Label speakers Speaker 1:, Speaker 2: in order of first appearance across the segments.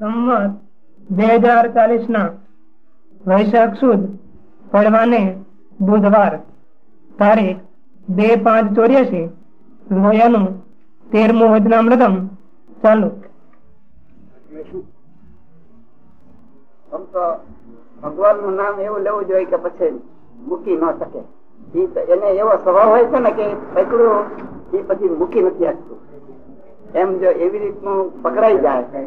Speaker 1: સંમત બે હજાર ચાલીસ ના વૈશાખ સુદ પડવાને બુધવાર તારીખ બે પાંચ ચોર્યાસી લોયાનું તેરમું વજનામૃતમ ચાલુ.
Speaker 2: આમ તો ભગવાનનું નામ એવું લેવું જોઈએ કે પછી મૂકી ન શકે. એને એવો સ્વભાવ હોય છે ને કે પકડું એ પછી મૂકી નથી આપતું એમ જો એવી રીતનું પકડાઈ જાય.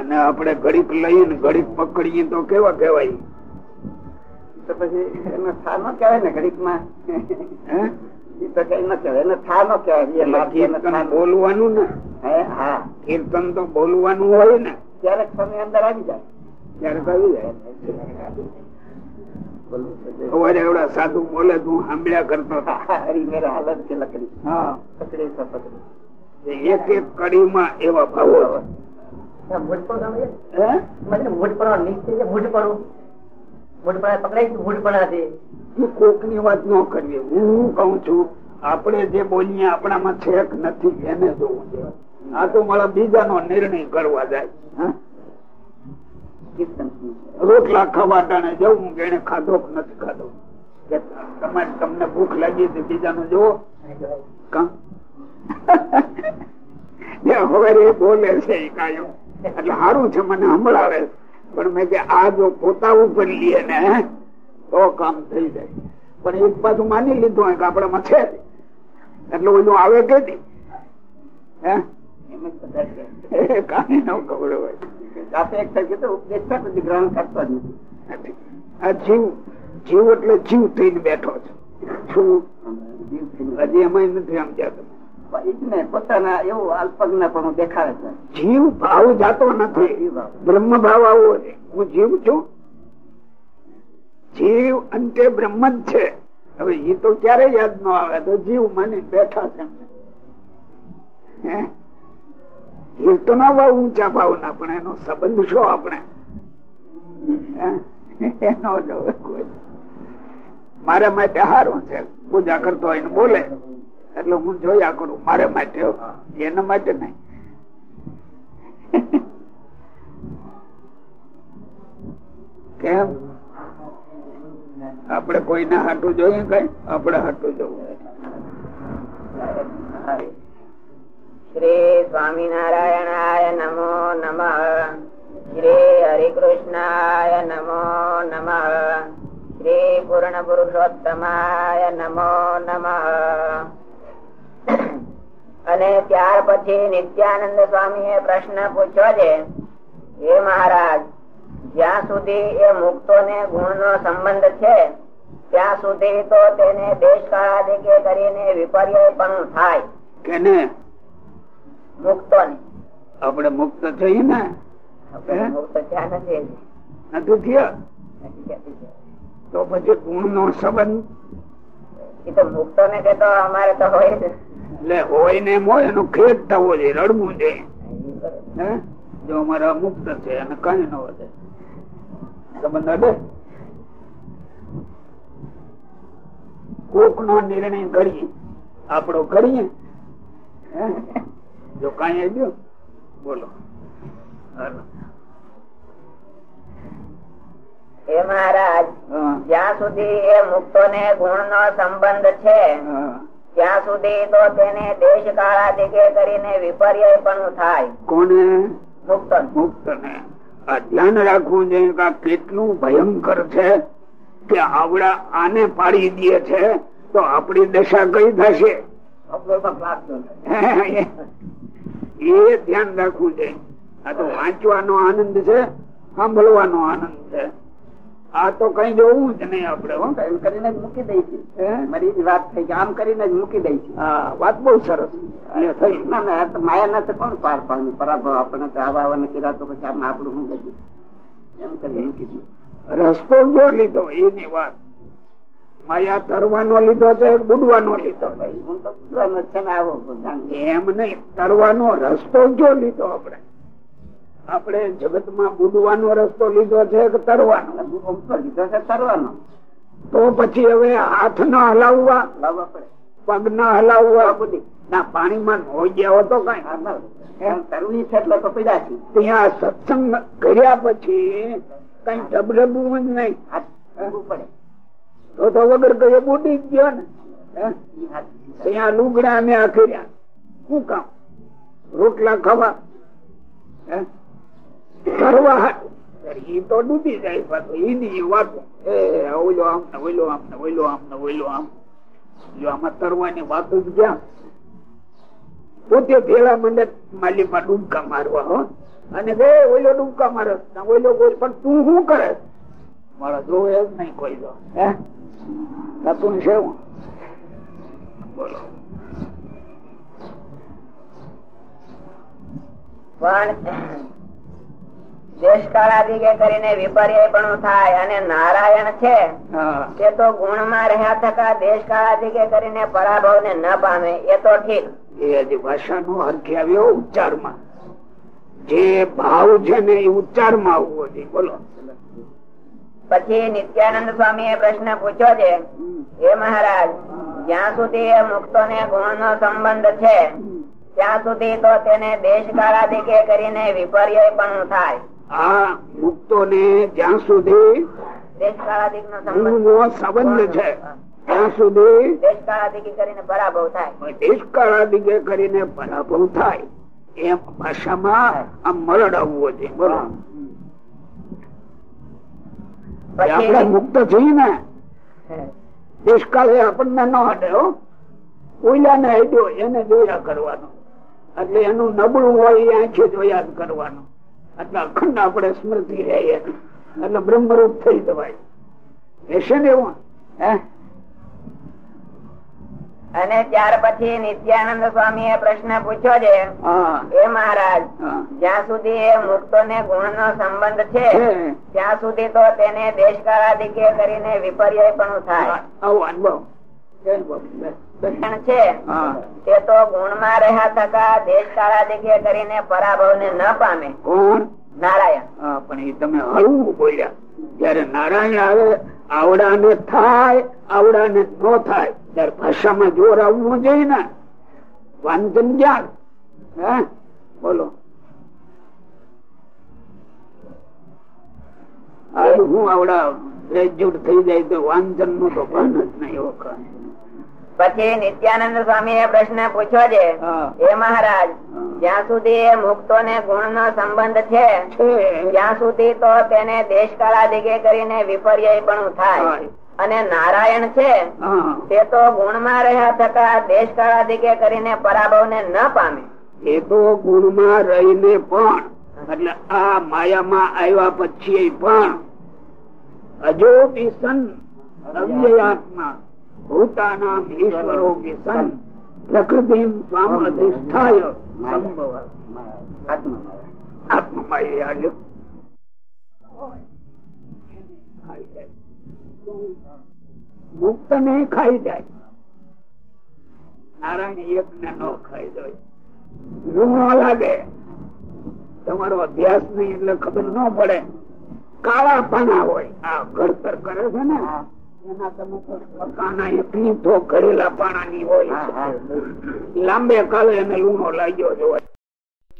Speaker 3: અને આપણે ઘડીક લઈ ને ઘડીક પકડીએ તો કેવા કેવાય
Speaker 2: તો પછી એનો થા ન કહેવાય ને ઘડીકમાં એ તો કઈ ન કહેવાય. એને થા ન કહેવાય.
Speaker 3: કીર્તન બોલવાનું ને?
Speaker 2: હા?
Speaker 3: કીર્તન તો બોલવાનું હોય ને?
Speaker 2: ત્યારે સમય અંદર આવી જાય.
Speaker 3: ત્યારે આવી જાય. સવારે એવડા સાધુ બોલે તું સાંભળ્યા કરતો.
Speaker 2: મેરા હાલત છે લકડી.
Speaker 3: હા.
Speaker 2: પકડી
Speaker 3: એક એક કડીમાં એવા ભાવો આપણે જે બોલીએ આપણામાં છે કે નથી એને જોવું છે. આ તો મારા બીજાનો નિર્ણય કરવા જાય. રોટલા ખવાટાને જવું કે એને ખાધો કે નથી ખાધો? તમારે તમને ભૂખ લાગી હતી બીજાનો જોવો હવે બોલે છે કાયમ એટલે સારું છે મને સંભળાવે પણ મેં કે આ જો પોતા ઉપર લઈએ ને તો કામ થઈ જાય. પણ એક બાજુ માની લીધું હોય કે આપણામાં છે એટલે ઓલું આવે કે જીવ જીવ એટલે જીવ થઈને બેઠો છે. શું? હજી એમાં નથી સમજ્યા
Speaker 2: પોતાના એવું અલ્પજ્ઞ પણ દેખાડે છે.
Speaker 3: જીવ ભાવ જાતો નથી. બ્રહ્મ ભાવ આવો છે. હું જીવ છું? જીવ અંતે બ્રહ્મ જ છે. હવે એ તો ક્યારે યાદ ન આવે? તો જીવ મને બેઠા છે. એ તો ના ભાવ ઊંચા ભાવ ના પણ એનો સંબંધ શું આપણે? એનો મારા માટે સારું છે. પૂજા કરતો હોય બોલે. એટલે હું જોયા કરું મારે માટે એના માટે નહીં. કેમ? આપડે કોઈને હાટું જોઈએ કઈ? આપડે હાટું જોવું.
Speaker 2: શ્રી સ્વામિનારાયણાય નમો નમ. શ્રી હરિકૃષ્ણાય નમો નમ. શ્રી પૂર્ણ પુરુષોત્તમાય નમો નમ. અને ત્યાર પછી નિત્યાનંદ સ્વામી એ પ્રશ્ન પૂછ્યો છે હે મહારાજ જ્યાં સુધી એ મુક્તો ને ગુણ નો સંબંધ છે ત્યાં સુધી તો તેને દેશ કાળાદિકે કરીને વિપર્ય પણ થાય.
Speaker 3: કેને?
Speaker 2: મુક્તો ને?
Speaker 3: આપણે મુક્ત થઈ ને
Speaker 2: મુક્ત થયા? નથી
Speaker 3: થયા તો પછી ગુણ નો સંબંધ?
Speaker 2: એ તો મુક્તો ને કે તો અમારે તો હોય જ.
Speaker 3: એટલે હોય ને એમ હોય એનો ખેદ થવો જોઈએ રડવું જોઈએ. જો અમારા મુક્ત છે અને કઈ ન વધે. સંબંધ અડે કોક નો નિર્ણય કરીએ આપડો કરીએ. જો કઈ આવ્યું બોલો.
Speaker 2: એ મહારાજ જ્યાં સુધી એ મુક્તો ને ગુણ નો સંબંધ છે ત્યાં સુધી તો તેને દેશ કાળાદિકે કરીને વિપર્ય પણ થાય.
Speaker 3: કોને?
Speaker 2: મુક્ત
Speaker 3: મુક્ત ને આ ધ્યાન રાખવું જોઈએ કે કેટલું ભયંકર છે કે આવડા આને પાડી દે છે તો આપણી દશા કઈ થશે? એ ધ્યાન રાખવું જોઈએ આ તો વાંચવાનો આનંદ છે સાંભળવાનો આનંદ છે. આ તો કઈ જોવું જ નહીં આપડે
Speaker 2: એમ કરીને જ મૂકી દઈ છે. મારી વાત થઈ કે આમ કરીને જ મૂકી દઈ છે.
Speaker 3: હા વાત બહુ સરસ.
Speaker 2: માયા ના તો કોણ પાર પાડવું પરાભવ આપણે તો આવા આવવાને કીધા તો પછી આમ આપણું શું બધું એમ કરીને કીધું
Speaker 3: રસ્તો જો લીધો એની વાત. માયા તરવાનો લીધો છે બુડવાનો લીધો.
Speaker 2: હું તો પૂરવાનો છે ને આવો
Speaker 3: એમ નહીં તરવાનો રસ્તો જો લીધો આપણે. આપણે જગતમાં બુદવાનો રસ્તો લીધો છે કે તરવાનો?
Speaker 2: લીધો છે તરવાનો?
Speaker 3: તો પછી હવે હાથ ના હલાવવા પગ ના હલાવવા. ના પાણીમાં નોઈ ગયા હોતો કઈ
Speaker 2: તરવી છે એટલે તો પીડા છે
Speaker 3: ત્યાં સત્સંગ કર્યા પછી કઈ ઢબઢબવું જ નહીં.
Speaker 2: પડે.
Speaker 3: તો તો વગર કઈ બુડી જ ગયો ને. હે? ત્યાં લુગડા ને આખર્યા. શું કામ? રોટલા ખાવા? હે? હાટું. તો ડૂબી જાય પાછો. એ ઓલો આમ ને આમ ને ઓલો આમ ને ઓલો આમ. આમાં તરવાની વાતો ક્યાં? પોતે ભેળા મંડળ માલીમાં ડૂબકા મારવા, હો. અને બે ઓલો ડૂબકા મારે. ઓલો બોલ પણ તું શું કરે? મારા જોવે જ નહીં કોઈ જો હે? થતું છે બોલો.
Speaker 2: પણ કરીને વિપર્ય પણ થાય અને નારાયણ છે તે તો ગુણમાં રહ્યા થકા દેશકાળાદિકે કરીને પરાભવ ને ન પામે એ તો ઠીક.
Speaker 3: એ ભાષાનો હરખી આવ્યો ઉચ્ચારમાં. જે ભાવ છે ને એ ઉચ્ચારમાં આવવો જોઈએ. બોલો.
Speaker 2: પછી નિત્યાનંદ સ્વામી એ પ્રશ્ન પૂછ્યો છે હે મહારાજ જ્યાં સુધી એ મુક્તો ને ગુણ નો સંબંધ છે ત્યાં સુધી તો તેને દેશ કાળાધિકે કરીને વિપર્ય પણ થાય.
Speaker 3: આ મુક્તો ને જ્યાં સુધી
Speaker 2: સંબંધ
Speaker 3: છે ત્યાં સુધી
Speaker 2: દેશકાળાદિકી કરીને પરાભવ થાય.
Speaker 3: એ ભાષામાં આ મરડ આવવો જોઈએ બોલો. આપણે મુક્ત છીએ ને. દેશકાળે આપણને ન હટે હો. કોઈલાને હટ્યો એને જોયા કરવાનો. એટલે એનું નબળું હોય એ આંખે જોયા કરવાનું. એટલે અખંડ આપણે સ્મૃતિ રહે એટલે બ્રહ્મરૂપ થઈ જવાય. રહેશે ને એવું હે?
Speaker 2: અને ત્યાર પછી નિત્યાનંદ સ્વામી એ પ્રશ્ન પૂછ્યો છે એ મહારાજ જ્યાં સુધી એ મુક્તો ને ગુણ નો સંબંધ છે. ત્યાં સુધી તો તેને દેશકાળાદિકે કરીને વિપર્ય પણ થાય પણ છે. તે તો ગુણમાં રહ્યા થકા દેશકાળાદિકે કરીને પરાભવ ને ન પામે.
Speaker 3: કોણ?
Speaker 2: નારાયણ.
Speaker 3: પણ એ તમે હળવું બોલ્યા. જયારે નારાયણ આવે આવડાને થાય આવડાને ન થાય. ત્યારે ભાષામાં જોર આવવું જોઈએ ને. વાંચન ક્યાં હે? બોલો. હું આવડા ગ્રેજ્યુએટ થઈ જાય તો વાંચનનું તો ભાન જ નહીં વખત
Speaker 2: પછી નિત્યાનંદ સ્વામી એ પ્રશ્ન પૂછ્યો છે
Speaker 3: હા.
Speaker 2: મહારાજ જ્યાં સુધી મુક્તો ને ગુણ નો સંબંધ છે ત્યાં સુધી તો તેને દેશકાળાદિકે કરીને વિપર્ય પણ થાય. અને નારાયણ છે તે તો ગુણમાં રહ્યા થતા દેશકાળાદિકે કરીને પરાભવ ને ન પામે.
Speaker 3: એ તો ગુણમાં રહીને પણ એટલે આ માયામાં આવ્યા પછી પણ હજુ સન અવ્યયાત્મા ભૂતાનામ ઈશ્વરો સન. પ્રકૃતિ સ્વામ અધિષ્ઠાય સંભવ આત્મમાય આવ્યો મુક્ત ને ખાઈ જાય. નારાયણ એક ને ન ખાઈ જાય. લૂણો લાગે. તમારો અભ્યાસ નહીં એટલે ખબર ન પડે. કાળા પાના હોય. આ ઘડતર કરે છે ને? લાંબે કાળે એને લૂણો લાગ્યો જ હોય.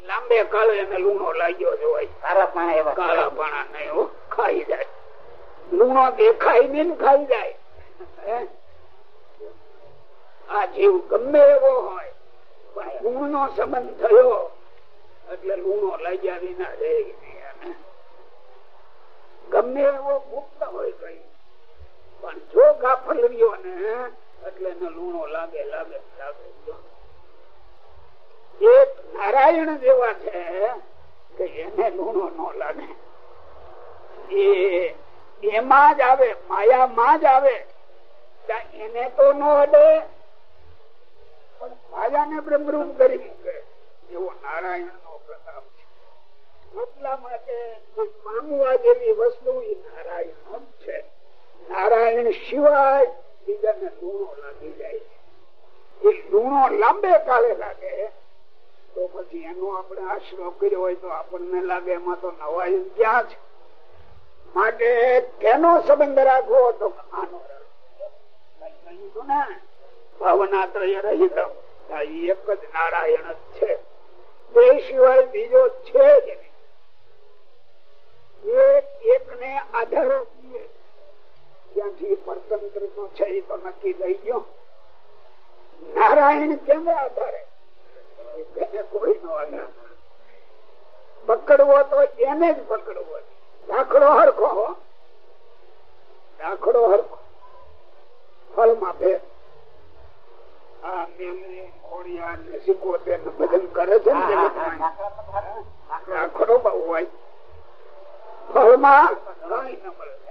Speaker 3: લાંબે કાળે એને લૂણો લાગ્યો જ હોય.
Speaker 2: સારા પણ એવા
Speaker 3: કાળા પાણા નહીં ખાઈ જાય. લૂણો દેખાય ને ખાઈ જાય. હે? આ જીવ ગમે એવો હોય પણ ગુણ નો સંબંધ થયો એટલે લૂણો લાગ્યા વિના રહે. ગમે એવો ગુપ્ત હોય કઈ. પણ જો ગાફલ રહ્યો ને, એટલે એને લૂણો લાગે લાગે લાગે. એક નારાયણ જેવા છે કે એને લૂણો ન લાગે. એ એમાં જ આવે, માયામાં જ આવે. એને તો ન અડે. પણ માયાને બ્રહ્મરૂપ કરી મૂકે. એવો નારાયણ નો પ્રતાપ છે. એટલા માટે પામવા જેવી વસ્તુ એ નારાયણ છે. નારાયણ સિવાય બીજાને લૂણો લાગી જાય છે. એ લૂણો લાંબે કાળે લાગે, તો પછી એનો આપણે આશરો કર્યો હોય તો આપણને લાગે એમાં તો નવાઈ ક્યાં છે માટે કેનો સંબંધ રાખવો તો આનો. કહ્યું ને ભાવના ત્રય રહિત એક જ નારાયણ જ છે. તે સિવાય બીજો છે જ નહીં. એક ને આધાર ત્યાંથી પરતંત્ર તો છે એ તો નક્કી થઈ ગયો. નારાયણ કેમ આધારે? કોઈ નો પકડવો તો એને જ પકડવો. દાખલો હરખો દાખલો હરખો. ફળમાં ભેદ. આ મેમની ખોડિયા ને સિકોતેર ને ભજન કરે છે ને દાખલો બહુ હોય. ફળમાં કઈ ન મળે.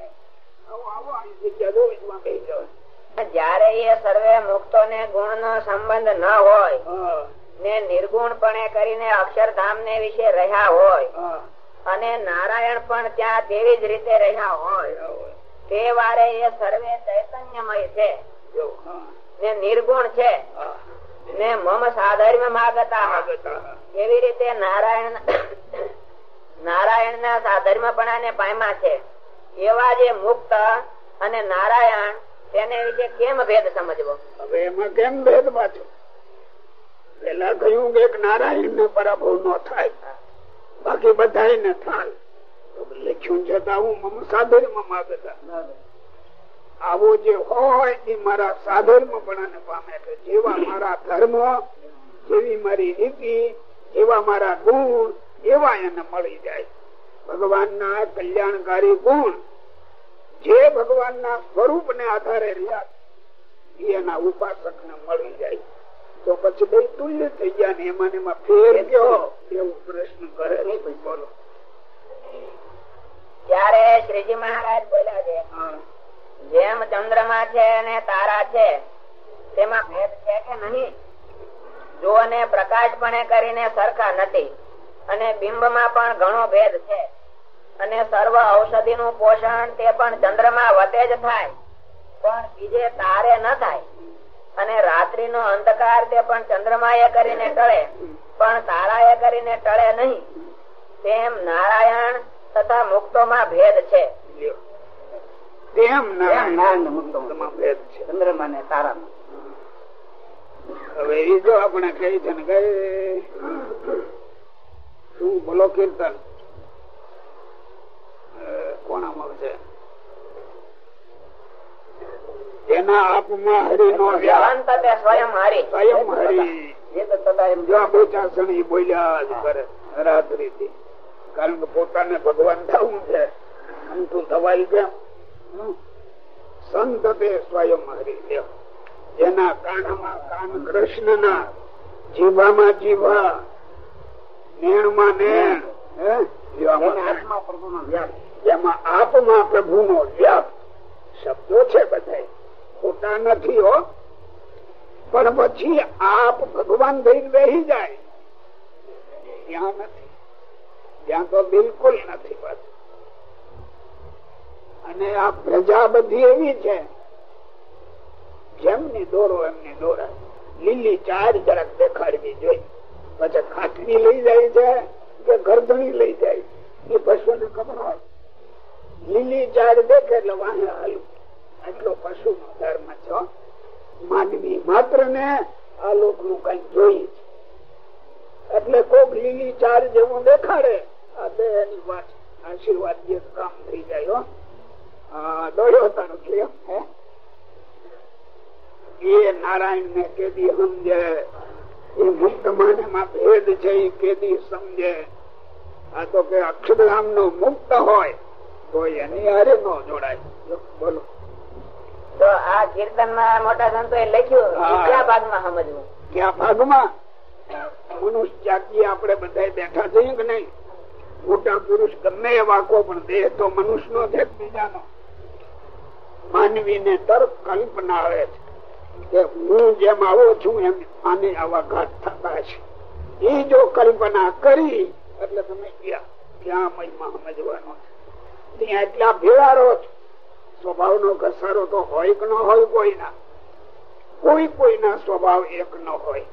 Speaker 2: જયારે એ સર્વે મુક્તો ને ગુણ નો સંબંધ ન હોય ને નિર્ગુણ નિર્ગુણપણે કરીને અક્ષરધામ ને વિશે રહ્યા હોય અને નારાયણ પણ ત્યાં તેવી જ રીતે રહ્યા હોય તે વારે એ સર્વે ચૈતન્યમય છે ને નિર્ગુણ છે ને મમ સાધર્મ માગતા એવી રીતે નારાયણ નારાયણ ના સાધર્મ પણ પામ્યા છે. એવા જે મુક્ત અને નારાયણ, તેને વિશે કેમ ભેદ સમજવો?
Speaker 3: હવે એમાં કેમ ભેદ પાછો પેલા કહ્યું કે નારાયણ ને પરાભવ નો થાય, બાકી બધા ને થાય લખ્યું છતાં હું મમ સાધર માગતા. આવો જે હોય એ મારા સાધર્મ પણ પામે છે. જેવા મારા ધર્મ, જેવી મારી રીતિ જેવા મારા ગુણ, એવા એને મળી જાય. ભગવાન ના કલ્યાણકારી ગુણ જે ભગવાન ના સ્વરૂપ ને આધારે રહ્યા એના ઉપાસક ને મળી જાય. તો પછી બે તુલ્ય થઈ ગયા ને એમાં એમાં ફેર ગયો. એવો પ્રશ્ન કરે છે બોલો.
Speaker 2: ત્યારે શ્રીજી મહારાજ બોલ્યા છે જેમ ચંદ્રમા છે અને તારા છે તેમાં ભેદ છે કે નહીં? જો ને પ્રકાશપણે કરીને સરખા નથી અને બિંબમાં પણ ઘણો ભેદ છે. અને સર્વ ઔષધિ નું પોષણ તે પણ ચંદ્રમાં વતે જ થાય. પણ બીજે તારે ન થાય. અને રાત્રિ નો અંધકાર તે પણ ચંદ્રમા એ કરીને ટળે. પણ તારા એ કરીને ટળે નહીં. તેમ નારાયણ તથા મુક્તો માં ભેદ છે.
Speaker 3: તેમ નારાયણ ભેદ છે.
Speaker 2: ચંદ્રમા ને તારા
Speaker 3: હવે એ જો આપણે કહી છે ને કઈ શું બોલો કીર્તન? કોણામાં છે? જેના આપમાં હરિ નો
Speaker 2: સ્વયં હરી.
Speaker 3: સ્વયં હરિ. જો આ બોચાસણ ઈ બોલ્યા જ કરે રાત્રિથી કારણ કે પોતાને ભગવાન થવું છે. અંતું થવાય કેમ સંત તે સ્વયં હરિ જેના કાનમાં કાન કૃષ્ણ ના જીભામાં જીભા નેણ. માં નેણ હે? નો આમાં. જેમાં આપમાં પ્રભુ નો વ્યાપ શબ્દો છે બધા ખોટા નથી પણ પછી આપ ભગવાન થઈ રહી જાય. ત્યાં નથી. ત્યાં તો બિલકુલ નથી અને આ પ્રજા બધી એવી છે. જેમની દોરો એમની દોરા. લીલી ચાર જરાક દેખાડવી જોઈએ. પછી ખાટલી લઈ જાય છે કે ગરદણી લઈ જાય. એ પશુ ને ખબર હોય. લીલી ઝાડ દેખે એટલે વાહે હાલું એટલો પશુ ધર્મ છો. માનવી માત્ર ને આ લોકનું કઈ જોઈએ એટલે કોક લીલી ચાર જેવું દેખાડે. આ બે એની વાત આશીર્વાદ જે કામ થઈ જાય દોડ્યો તારો હે? એ નારાયણ ને કેદી સમજે. એ મુક્ત માને માં ભેદ છે કેદી સમજે. આ તો કે અક્ષરધામ નો મુક્ત હોય. તો એની હારે નો જોડાય. બોલો.
Speaker 2: તો આ કીર્તનમાં મોટા સંતો એ લખ્યું કયા ભાગમાં સમજવું?
Speaker 3: ક્યાં ભાગમાં? મનુષ્ય જાતિ આપણે બધા બેઠા છીએ કે નહીં? મોટા પુરુષ ગમે એ વાકો પણ દેહ તો મનુષ્ય નો છે બીજાનો. માનવી ને તર્ક કલ્પના આવે છે કે હું જેમ આવો છું એમ આને આવા ઘાટ થતા છે એ જો કલ્પના કરી એટલે તમે ક્યાં ક્યાં મહિમા સમજવાનો છે? ત્યાં એટલા ભેળા રહો છો સ્વભાવ નો ઘસારો તો હોય કે ન હોય કોઈના. કોઈ કોઈના સ્વભાવ એક ન હોય.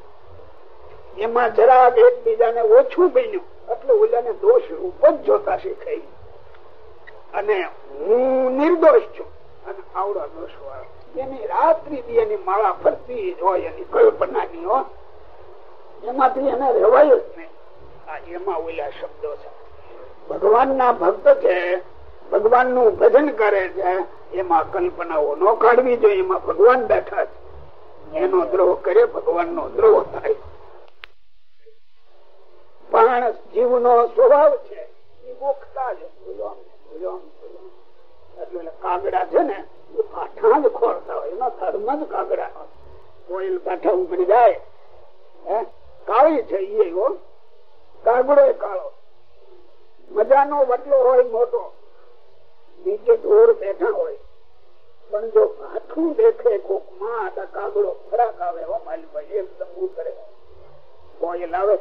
Speaker 3: એમાં જરાક એકબીજાને ઓછું બન્યું. એટલે ઓલાને દોષ રૂપ જ જોતા શીખાય અને હું નિર્દોષ છું. અને આવડા દોષ વાળો. એની રાત્રિ એની માળા ફરતી જ હોય, એની કલ્પનાની હોય એમાંથી એને રહેવાય જ નહીં. એમાં ઓલા શબ્દો છે. ભગવાન ના ભક્ત છે ભગવાનનું ભજન કરે છે, એમાં કલ્પનાઓ ન કાઢવી જોઈએ, એમાં ભગવાન બેઠા છે. એનો દ્રોહ કરે ભગવાન નો દ્રોહ થાય. પણ જીવ નો સ્વભાવ છે, એ ગોખતા જ કાગડા છે ને, એ પાઠા જ ખોરતા હોય એમાં ધર્મ જ કાગડા કોઈલ પાઠા ઉપડી જાય કાળી છે એ કાગડો કાળો. મજાનો વટલો હોય મોટો. નીચે ઢોર બેઠા હોય. પણ જો હાથું દેખે, કોકમાં કાગડો ખરાક આવે માલિકભાઈ એકદમ ઉતરે કોઈલ લાવે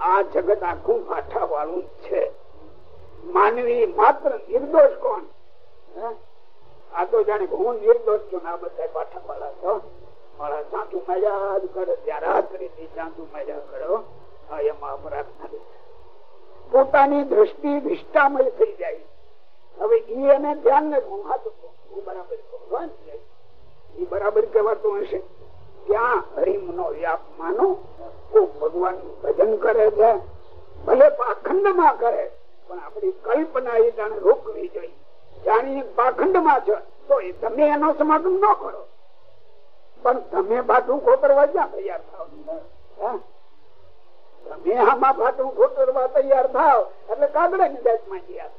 Speaker 3: આ જગત આખું કાંઠા વાળું છે. માનવી માત્ર નિર્દોષ કોણ? આ તો જાણે હું નિર્દોષ છું આ બધા પાઠા વાળા છો. મારા સાચું મજા જ કરે ત્યારે થી ચાંચુ મજા કરો એમાં અપરાધ નથી. પોતાની દ્રષ્ટિ વિષ્ટામય થઈ જાય. હવે ઈ એને ધ્યાન ને હું હાથું બરાબર કહેવાતું હશે. ત્યાં હરિમ નો વ્યાપ માનો ભગવાન ભજન કરે છે. ભલે પાખંડમાં કરે, પણ આપણી કલ્પના એ જાણે રોકવી જોઈએ. જાણીને પાખંડમાં છે, તો એ તમે એનો સમાગમ ન કરો. પણ તમે ભાતું ખોતરવા જ્યાં તૈયાર થાવ? તમે આમાં ભાતું ખોતરવા તૈયાર થાવ, એટલે કાગડા ની બેચમાં ગયા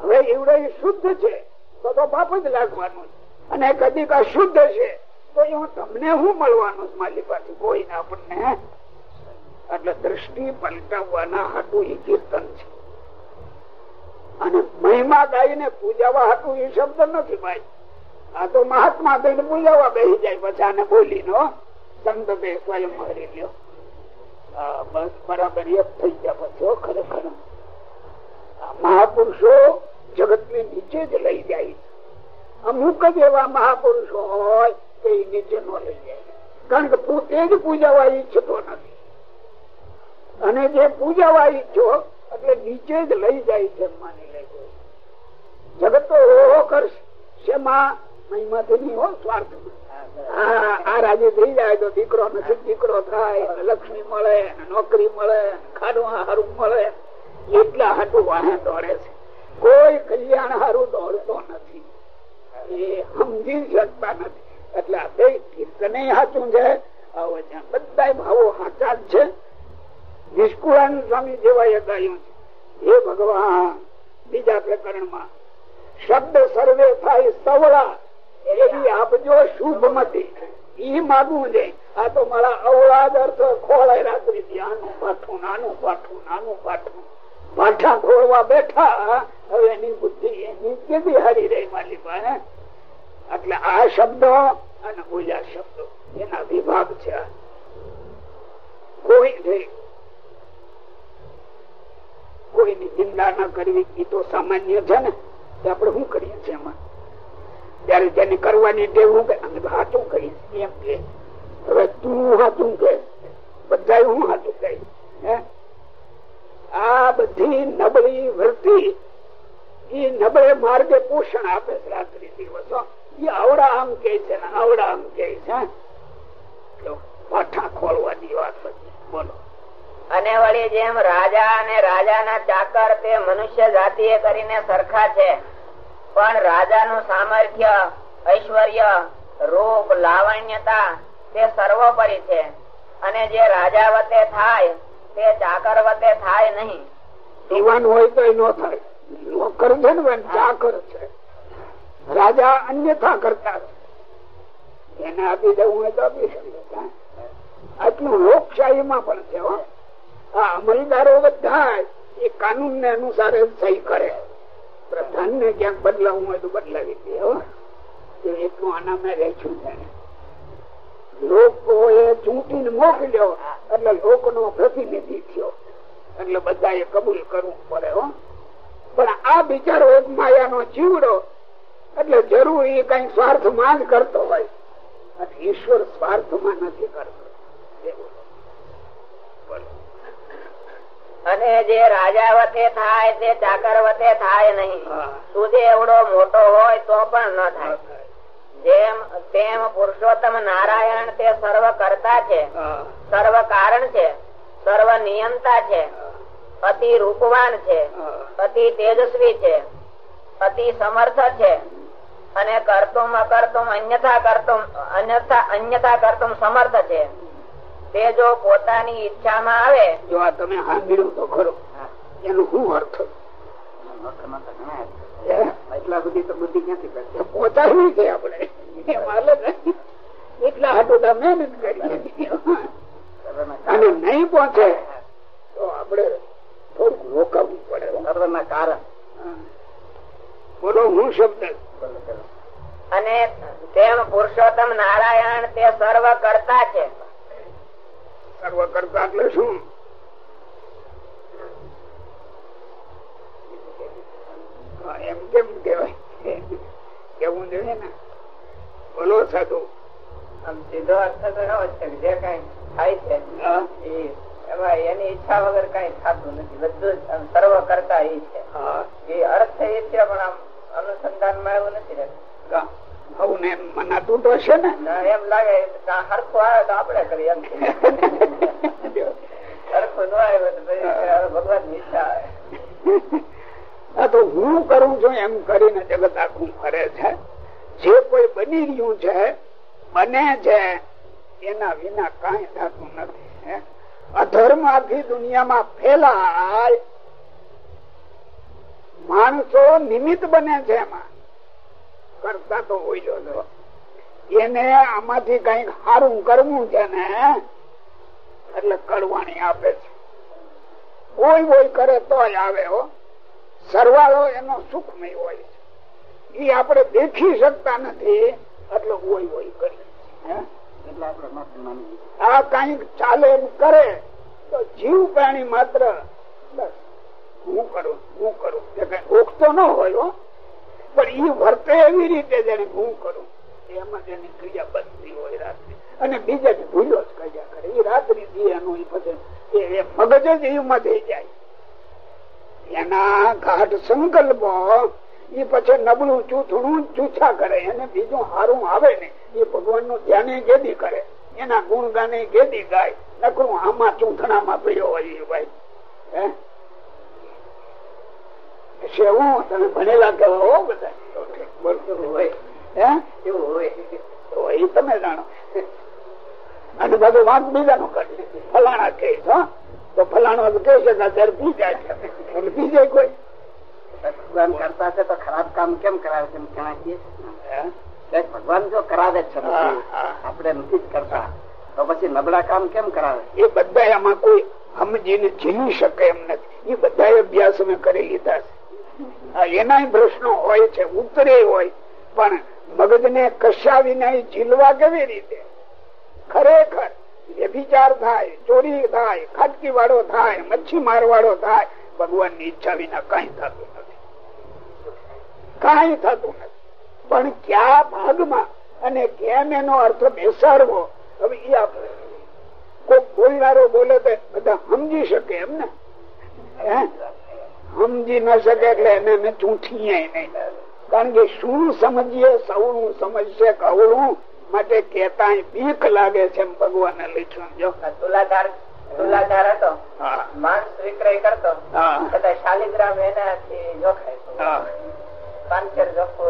Speaker 3: હવે એવડે શુદ્ધ છે, તો તો પાપ જ લાગવાનું અને કદીક અશુદ્ધ છે, તો હું તમને હું મળવાનું માલી પાસે કોઈને આપણને એટલે દ્રષ્ટિ પલટાવવાના હાટું એ કીર્તન છે. અને મહિમા ગાઈને પૂજાવા હાટું એ શબ્દ નથી ભાઈ. આ તો મહાત્મા થઈને પૂજાવા બેસી જાય પછી આને બોલી નો સંત તે સ્વયં હરી લ્યો. બસ, બરાબર, એક થઈ ગયા પછી ખરેખર. મહાપુરુષો જગત ને નીચે જ લઈ જાય અમુક જ એવા મહાપુરુષો હોય તે નીચે નો લઈ જાય. કારણ કે પોતે જ પૂજાવા ઈચ્છતો નથી. અને જે પૂજાવા ઈચ્છો, એટલે નીચે જ લઈ જાય છે માની લેજો. જગત તો ઓહો કરશે. શેમાં? મહિમાથી હો સ્વાર્થ આ રાજી થઈ જાય તો દીકરો નથી, દીકરો થાય, લક્ષ્મી મળે, નોકરી મળે, ખાડું હારું મળે. એટલા હાટું વાહે દોડે છે. કોઈ કલ્યાણ હારું દોડતો નથી. એ સમજી શકતા નથી. એટલે આપણે કીર્તને સાચું છે. બધા ભાવો સાચા જ છે. નિષ્કુળાનંદ સ્વામી જેવા ગાયું છે. હે ભગવાન, બીજા પ્રકરણમાં શબ્દ સર્વે થાય સવળા. એવી આપજો શુભ મતી. ઈ માગવું છે. આ તો મારા અવળાદ અર્થ ખોળાય રાત્રિ આનું પાઠું, નાનું પાઠું નાનું પાઠું. પાઠા ખોળવા બેઠા. હવે એની બુદ્ધિ એની કેવી હારી રહી માલી પાસે એટલે આ શબ્દો અને ઓલા શબ્દો એના વિભાગ છે. કોઈ કોઈની નિંદા ના કરવી એ તો સામાન્ય છે ને. આપણે શું કરીએ છીએ એમાં? ત્યારે તેને કરવાની ટેવ હું અમે હાથું કહીશ એમ કે હવે તું હાથું કે બધા હું હાથું કહીશ આ બધી નબળી વૃત્તિ એ નબળે માર્ગે પોષણ આપે છે રાત્રિ દિવસો. એ આવડા આમ કે છે ને આવડા આમ કે છે. પાઠા ખોલવાની વાત બોલો.
Speaker 2: અને વળી જેમ રાજા અને રાજાના ચાકર તે મનુષ્ય જાતિએ કરીને સરખા છે, પણ રાજાનું સામર્થ્ય, ઐશ્વર્ય, રૂપ, લાવણ્યતા તે સર્વોપરી છે. અને જે રાજા વતે થાય તે ચાકર વતે થાય નહીં.
Speaker 3: દીવાન હોય તો ન થાય. નોકર છે ને ચાકર છે. રાજા અન્યથા કરતા એને આપી દેવું હોય તો આપી શકે. આટલું લોકશાહીમાં પણ છે આ અમલદારો બધા એ કાનૂન ને અનુસાર સહી કરે. પ્રધાન ને ક્યાંક બદલાવું હોય તો બદલાવી દે એટલું આના મેં રહેશું છે. લોકો એ ચૂંટીને મોકલ્યો એટલે લોક નો પ્રતિનિધિ થયો. એટલે બધા એ કબૂલ કરવું પડે હો. પણ આ બિચારો એક માયા નો જીવડો એટલે જરૂર એ કઈ સ્વાર્થમાં જ કરતો હોય. ઈશ્વર સ્વાર્થમાં નથી કરતો.
Speaker 2: અને જે રાજા વતે થાય તે ચાકર વતે થાય નહીં. સુધી એવડો મોટો હોય તો પણ ન થાય. જેમ તેમ પુરુષોત્તમ નારાયણ તે સર્વ કરતા છે. સર્વ કારણ છે. સર્વ નિયંતા છે. અતિ રૂપવાન છે. અતિ તેજસ્વી છે. અતિ સમર્થ છે. અને કરતુમ અકર્તુમ અન્યથા કરતુમ અન્યથા અન્યથા કરતુમ સમર્થ છે. તે જો પોતાની ઈચ્છામાં આવે
Speaker 3: જો આ તમે સાંભળ્યું તો ખરો. એનું શું અર્થ? હે?
Speaker 2: એટલા સુધી તો બુદ્ધિ ક્યાંથી કરશે
Speaker 3: પહોંચાડવી છે આપણે. એટલા હાટું મહેનત અને નહીં પહોંચે તો આપણે થોડુંક રોકાવવું પડે.
Speaker 2: સર્વના કારણ.
Speaker 3: બોલો હું શબ્દ
Speaker 2: અને તેમ પુરુષોત્તમ નારાયણ તે સર્વ કરતા છે.
Speaker 3: સર્વ કરતા એટલે શું? એમ કેમ કેવાય કેવું જોઈએ ને બોલો સાધુ
Speaker 2: આમ સીધો અર્થ તો એવો છે જે કઈ થાય છે એની ઈચ્છા વગર કઈ થતું નથી. બધું સર્વ કરતા એ છે. એ અર્થ એ છે પણ આમ અનુસંધાનમાં એવું નથી રહેતું.
Speaker 3: એમ મનાતું તો છે ને?
Speaker 2: એમ લાગે હરખું આવે તો આપણે કરીએ એમ હરખું ન આવે હવે ભગવાનની ઈચ્છા આવે.
Speaker 3: તો હું કરું છું એમ કરીને જગત આખું ફરે છે. જે કોઈ બની રહ્યું છે, બને છે, એના વિના કઈ થતું નથી અધર્મ આખી દુનિયામાં ફેલાય. માણસો નિમિત્ત બને છે એમાં. કરતા તો હોય જો એને આમાંથી કંઈક સારું કરવું છે ને, એટલે કરવાની આપે છે. કોઈ કોઈ કરે તોય આવે, હો. સરવાળો એનો સુખમય હોય એ આપણે દેખી શકતા નથી એટલે હોય હોય કરી. આ કંઈક ચાલે એમ કરે તો જીવ પ્રાણી માત્ર બસ હું કરું હું કરું. એ કઈ ઓળખતો ન હોય હો. પણ એ વર્તે એવી રીતે જેને હું કરું. એમાં જેની ક્રિયા બનતી હોય રાત્રિ. અને બીજા ભૂલો જ કર્યા કરે. એ રાત્રિ દી એનો પછી એ મગજ જ એમાં થઈ જાય. એના ઘાટ સંકલ્પો એ પછી નબળું ચૂથણું ચૂછા કરે એને બીજું હારું આવે ને એ ભગવાનનું ધ્યાન ગેદી કરે. એના ગુણ ગાને ગેદી ગાય. નકરું આમાં ચૂંથણામાં પડ્યો હોય ભાઈ. હે? શેવું તમે ભણેલા કેવા હો બધા?
Speaker 2: હોય.
Speaker 3: હે?
Speaker 2: એવું હોય.
Speaker 3: તો એ તમે જાણો. અને બધું વાત બીજાનું કરે. ફલાણા કે હો. તો ફલાણો કે છે કે અત્યારે પી જાય છે. એટલે પી જાય કોઈ.
Speaker 2: ભગવાન કરતા છે તો ખરાબ કામ કેમ કરાવે છે ભગવાન જો કરાવે છે આપણે નથી જ કરતા. તો પછી નબળા કામ કેમ કરાવે?
Speaker 3: એ બધા એમાં કોઈ સમજીને જીવી શકે એમ નથી. એ બધા અભ્યાસ અમે કરી લીધા છે. એના પ્રશ્નો હોય છે ઉતરે હોય. પણ મગજને કશા વિના ઝીલવા કેવી રીતે? ખરેખર. વ્યભિચાર થાય, ચોરી થાય ખાટકી વાળો થાય મચ્છી મારવાળો થાય ભગવાનની ઈચ્છા વિના કઈ થતું નથી. કઈ થતું નથી. પણ ક્યાં ભાગમાં અને કેમ એનો અર્થ બેસાડવો, હવે એ આપણે કોઈ બોલનારો બોલે તો બધા સમજી શકે એમ ને? સમજી ન શકે એટલે એને અમે ચૂંટીએ નહીં. કારણ કે શું સમજીએ, સૌનું સમજશે, કવળું માટે કેતા બીક લાગે છે ભગવાને લખ્યું. જો.
Speaker 2: તુલાધાર તુલાધાર હતો. માંસ વિક્રય કરતો. છતાં શાલિગ્રામ એનાથી જોખાય.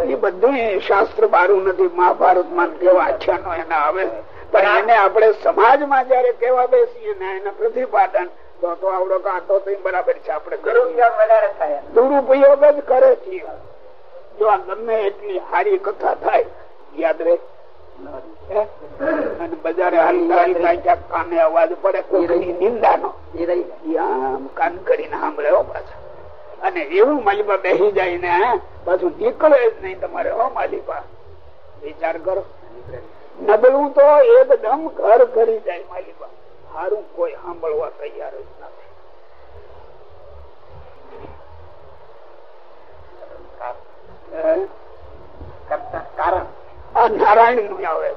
Speaker 3: એ બધું શાસ્ત્ર બારું નથી. મહાભારતમાં કેવા આખ્યાનો એના આવે. પણ એને આપણે સમાજમાં જયારે કેવા બેસીએ ને એના પ્રતિપાદન તો તો આવડો કાંટો તો બરાબર છે. આપણે.
Speaker 2: દુરુપયોગ વધારે થાય.
Speaker 3: દુરુપયોગ જ કરે છે. જો આ ગમે એટલી સારી કથા થાય યાદ રહે? અને બજારે હલકારી કાને અવાજ પડે કોકની નિંદાનો.
Speaker 2: એ રહી.
Speaker 3: આમ કાન કરીને સાંભળે પાછા. અને એવું માલિપા બેસી જાય ને પાછું નીકળે જ નહીં તમારે હો માલિકા. વિચાર કરો. નબળું તો એકદમ ઘર કરી જાય માલિકા. સારું કોઈ સાંભળવા તૈયાર જ નથી.
Speaker 2: કારણ.
Speaker 3: આ નારાયણનું આવે.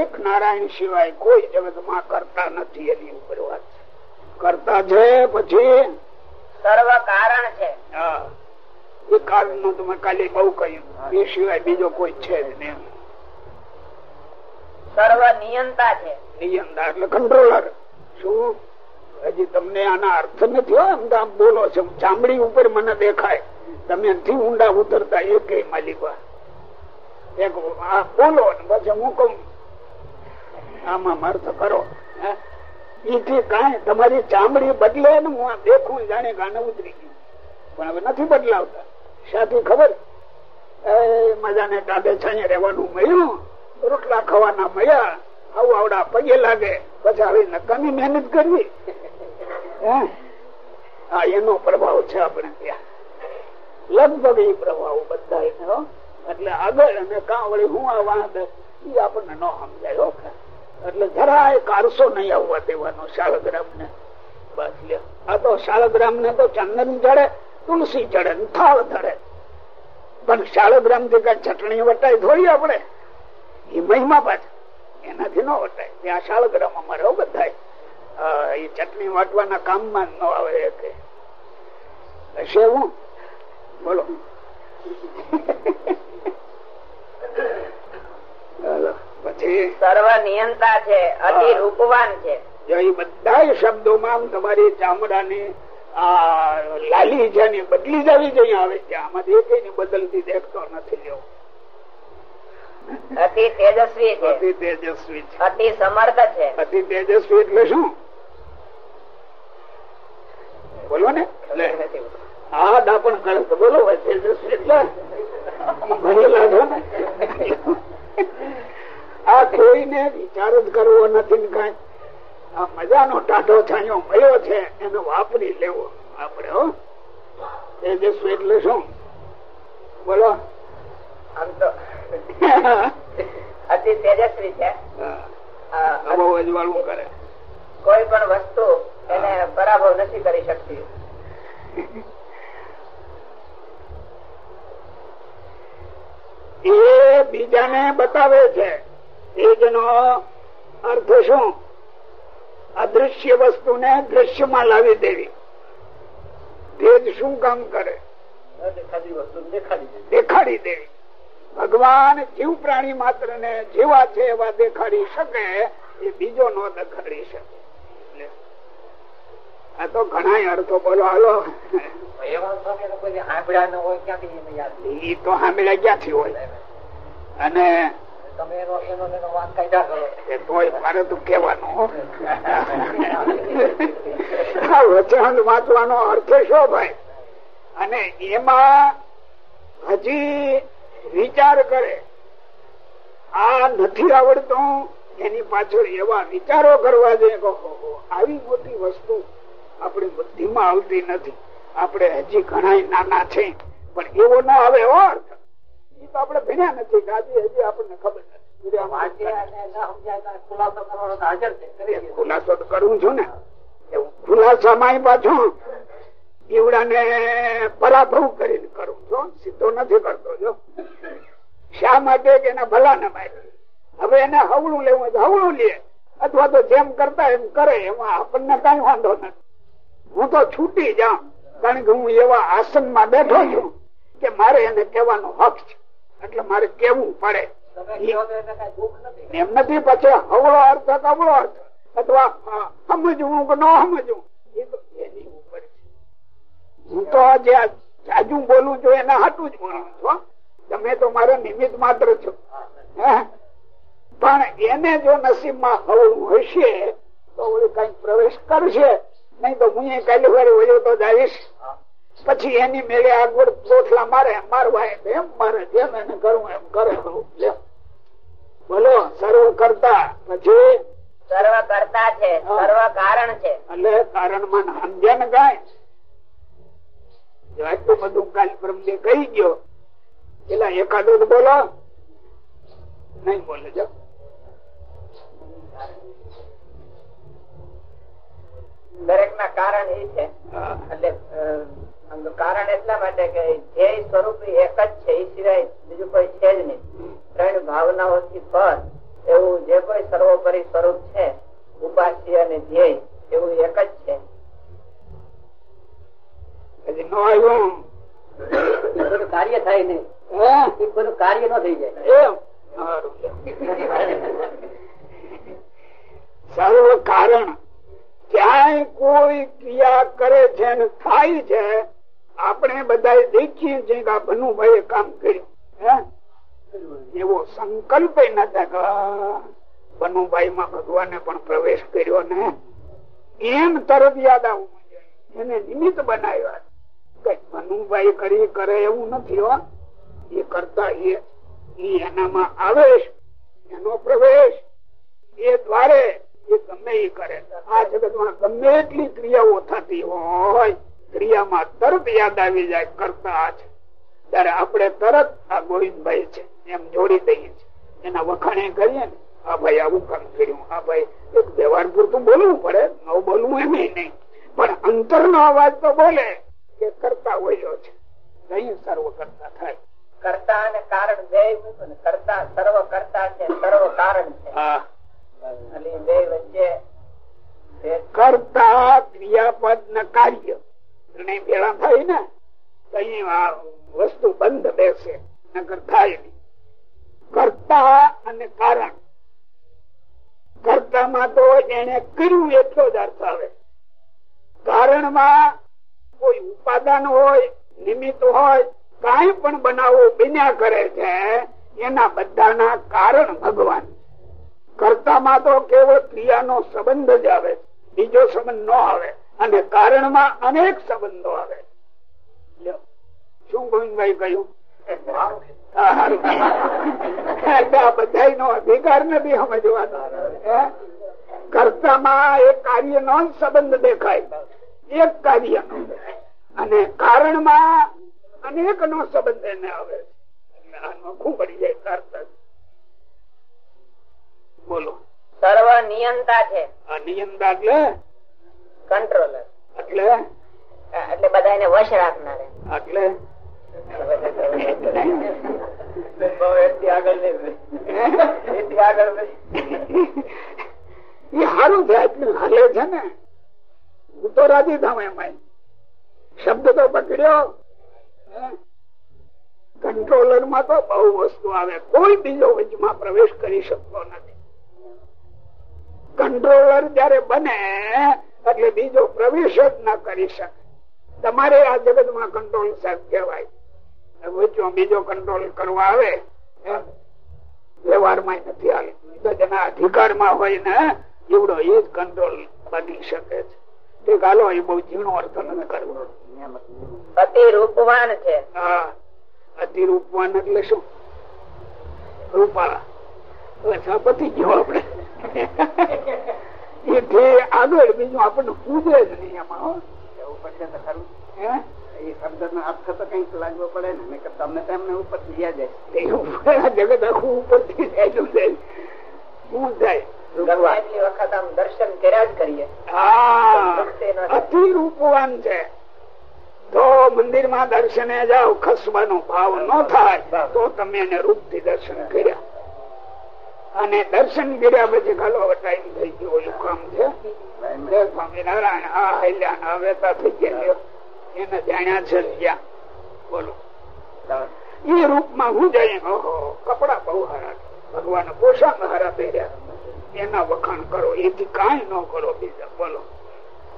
Speaker 3: એક નારાયણ સિવાય કોઈ જગતમાં કરતા નથી એની ઉપર વાત. છે કરતા છે પછી?
Speaker 2: સર્વ કારણ છે.
Speaker 3: હા. એ કારણનું તમે કાલે બહુ કહ્યું. એ સિવાય બીજો કોઈ છે જ નહીં.
Speaker 2: સર્વ નિયંતા છે.
Speaker 3: નિયંતા એટલે કંટ્રોલર શું? હજી તમને આના અર્થ નથી હોય એમ આમ બોલો છો. ચામડી ઉપર મને દેખાય. તમે નથી ઊંડા ઉતરતા એ કઈ માલિકા એક બોલો પછી હું કઉ આમાં અર્થ કરો એથી કાંઈ તમારી ચામડી બદલે ને હું દેખું, જાણે ગાને ઉતરી ગયું. પણ હવે નથી બદલાવતા. સાથી ખબર? મજાને ટાઢે છાંય રહેવાનું મળ્યું. રોટલા ખાવાના મળ્યા. આવું આવડા પગે લાગે. પછી આવી નકામી મહેનત કરવી? હા? એનો પ્રભાવ છે આપણે ત્યાં. લગભગ એ પ્રભાવ બધા એનો. એટલે આગળ અને કાં વળી હું આ વાંધ એ આપણને ન સમજાય. એટલે જરાય કારસો નહીં આવવા દેવાનો શાળગ્રામ ને બસ લે આ તો શાળગ્રામ ને તો ચંદન ચડે, તુલસી ચડે થાળ ચડે પણ શાળગ્રામથી કઈ ચટણી વટાય ધોઈ આપણે. એ મહિમા પાછા એનાથી ન વટાય. ત્યાં શાળગ્રામ અમારે, હો બધાય. એ ચટણી વાટવાના કામમાં ન આવે કે હશે હું? બોલો. પછી?
Speaker 2: સર્વ નિયંતા છે અતિ રૂપવાન છે.
Speaker 3: એ બધા શબ્દોમાં તમારી ચામડાની આ લાલી છે ને બદલી જવી જોઈએ આવે છે આમાંથી એક બદલતી દેખતો નથી લેવો
Speaker 2: અતિ તેજસ્વી છે.
Speaker 3: અતિ તેજસ્વી છે.
Speaker 2: અતિ સમર્થ છે.
Speaker 3: અતિ તેજસ્વી એટલે શું? બોલો ને. હા દાપણ કરે બોલો તેજસ્વી એટલે. ભણેલા છો ને આ કોઈને વિચાર જ કરવો નથી ને કઈ. આ મજાનો ટાઢો છાંયો મળ્યો છે એને વાપરી લેવો. આપણે હો. એટલે શું બોલો.
Speaker 2: આમ તો અતિ તેજસ્વી છે.
Speaker 3: કરે.
Speaker 2: કોઈ પણ વસ્તુ એને પરાભવ નથી કરી શકતી.
Speaker 3: એ બીજાને બતાવે છે. નો અર્થ શું? અદૃશ્ય વસ્તુને દ્રશ્યમાં લાવી દેવી. તેજ શું કામ કરે? દેખાડી દેવી. ભગવાન જીવ પ્રાણી માત્ર ને જેવા છે એવા દેખાડી શકે એ બીજો નો દેખાડી શકે. આ તો ઘણા અર્થો બોલો હાલો. ઈ તો સાંભળ્યા ક્યાંથી હોય? અને વચન વાંચવાનો અર્થ શો ભાઈ? અને એમાં હજી વિચાર કરે. આ નથી આવડતું એની પાછળ એવા વિચારો કરવા જોઈએ આવી મોટી વસ્તુ આપણી બુદ્ધિમાં આવતી નથી. આપણે હજી ઘણા નાના છે પણ એવો ના આવે અર્થ. એ તો આપણે ભણ્યા નથી આજે હજી આપણને ખબર નથી. ખુલાસો તો કરવું છું ને. એવું ખુલાસામાં પાછું ઈવડાને પરાભવ કરીને કરું છું. સીધો નથી કરતો જો. શા માટે? કે એના ભલાના માટે. હવે એને હવળું લેવું હવળું લે. અથવા તો જેમ કરતા એમ કરે એમાં આપણને કઈ વાંધો નથી. હું તો છૂટી જાઉં કારણ કે હું એવા આસનમાં બેઠો છું કે મારે એને કહેવાનો હક છે. એટલે મારે કેવું પડે. એમ નથી પછી હવળો અર્થ કવળો અર્થ? અથવા સમજવું કે ન સમજવું? એ તો એની ઉપર હું તો જે જાજુ બોલું છું એના હાટું જ ભણું છું તમે તો મારો નિમિત્ત માત્ર છો. હે? પણ એને જો નસીબમાં હવળું હશે તો કંઈક કઈ પ્રવેશ કરશે. નહીં તો હું કાલે વારે વયો તો જાવીશ. પછી એની મેળે આગળ ગોઠલા મારે મારવા એમ મારે જેમ એને કરવું એમ કરે બોલો સર્વ કરતા પછી?
Speaker 2: સર્વ કરતા છે. સર્વ કારણ છે.
Speaker 3: એટલે કારણમાં સમજે ને કઈ? જો આટલું બધું કાલ પ્રમદે કહી ગયો. પેલા એકાદો બોલો. નહીં બોલે જો
Speaker 2: દરેક ના કારણ એ છે. એટલે કારણ એટલા માટે કે જે સ્વરૂપ એક જ છે એ સિવાય બીજું કોઈ છે જ નહીં. ત્રણ ભાવનાઓથી પર એવું જે કોઈ સર્વોપરી સ્વરૂપ છે ઉપાસી અને ધ્યેય એવું એક જ છે.
Speaker 4: કાર્ય થાય નહીં. બધું કાર્ય ન થઈ જાય.
Speaker 3: એમ? સારું. સર્વ કારણ. ક્યાંય કોઈ ક્રિયા કરે છે ને થાય છે, આપણે બધા દેખીએ છીએ કે આ ભનુભાઈ કામ કર્યું. એવો સંકલ્પ નતા ભનુભાઈ માં ભગવાને પણ પ્રવેશ કર્યો ને. એમ તરત યાદ આવું એને નિમિત્ત બનાવ્યા. કઈ ભનુભાઈ કરી કરે એવું નથી હો. એ કરતા એ એનામાં આવેશ એનો પ્રવેશ એ દ્વારે એ ગમે એ કરે. આ જગતમાં ગમે એટલી ક્રિયાઓ થતી હોય ક્રિયામાં તરત યાદ આવી જાય કરતા આ છે ત્યારે આપણે તરત આ ગોવિંદભાઈ છે એમ જોડી દઈએ છીએ. એના વખાણે કરીએ ને આ ભાઈ આવું કામ કર્યું. આ ભાઈ એક વ્યવહાર પૂરતું બોલવું પડે. ન બોલવું એમ નહીં. પણ અંતર નો અવાજ તો બોલે કે કરતા હોય છે. નહીં સર્વ કરતા થાય.
Speaker 2: કરતા અને કારણ બે કરતા સર્વ કરતા છે સર્વ કારણ છે
Speaker 3: હા
Speaker 2: એટલે બે વચ્ચે ભેદ
Speaker 3: કરતા ક્રિયાપદ ને કાર્ય. ત્રણેય ભેળા થાય ને કઈ વસ્તુ બંધ બેસે નગર થાય નહીં. કરતા અને કારણ. કર્તામાં તો એને કર્યું એટલો જ અર્થ આવે. કારણમાં કોઈ ઉપાદાન હોય, નિમિત્ત હોય, કઈ પણ બનાવો બન્યા કરે છે, એના બધાના કારણ ભગવાન. કર્તામાં તો કેવળ ક્રિયાનો સંબંધ જ આવે. બીજો સંબંધ ન આવે. અને કારણમાં અનેક સંબંધો આવે. શું ગોવિંદભાઈ કહ્યું? અધિકાર નથી સમજવાનો? કર્તામાં એક કાર્ય નો સંબંધ દેખાય. એક કાર્ય અને કારણમાં અનેક નો સંબંધ એને આવે. એટલે આ નોખું પડી જાય કરતા? બોલો.
Speaker 2: સર્વ નિયંતા છે.
Speaker 3: આ નિયમતા એટલે
Speaker 2: કંટ્રોલર
Speaker 3: એટલે?
Speaker 2: એટલે બધા એને વશ રાખનાર.
Speaker 3: એટલે? સારું છે એટલું હાલે છે ને. હું તો રાજી થાવ એમાં શબ્દ તો પકડ્યો. કંટ્રોલરમાં તો બહુ વસ્તુ આવે. કોઈ બીજો વચમાં પ્રવેશ કરી શકતો નથી. કંટ્રોલર જયારે બને એટલે બીજો પ્રવેશ જ ના કરી શકે. તમારે આ જગતમાં કંટ્રોલ સાહેબ કહેવાય. બીજો કંટ્રોલ કરવા આવે વ્યવહારમાં નથી આવે તો જેના અધિકારમાં હોય ને એવડો એ જ કંટ્રોલ બની શકે છે. તે ગાલો એ બહુ ઝીણો અર્થ નથી કરવો.
Speaker 2: અતિરૂપવાન છે.
Speaker 3: હા. અતિરૂપવાન એટલે શું? રૂપાળા. પતી ગયો આપડે એથી આગળ બીજું આપણને પૂજે જ નહીં એમાં?
Speaker 4: એ શબ્દ નો અર્થ તો કંઈક લાગવો પડે ને તમને તો એમને ઉપર યાદ જાય.
Speaker 3: ઉપર જગત આખું ઉપરથી જાય જાય. શું જાય
Speaker 2: વખત આમ દર્શન કર્યા જ કરીએ.
Speaker 3: અતિ રૂપવાન છે. તો મંદિરમાં દર્શને જાઓ ખસવાનો ભાવ ન થાય તો તમે એને રૂપથી દર્શન કર્યા. અને દર્શન કર્યા પછી ખાલો ટાઈમ થઈ ગયો ઓલું કામ છે? સ્વામિનારાયણ આ હૈલ્યા આ વેતા થઈ ગયા. એને જાણ્યા છે ત્યાં બોલો. એ રૂપમાં હું જઈ ઓહો કપડા બહુ હારા ભગવાન પોશાક હારા પહેર્યા એના વખાણ કરો એથી કઈ ન કરો બીજા. બોલો.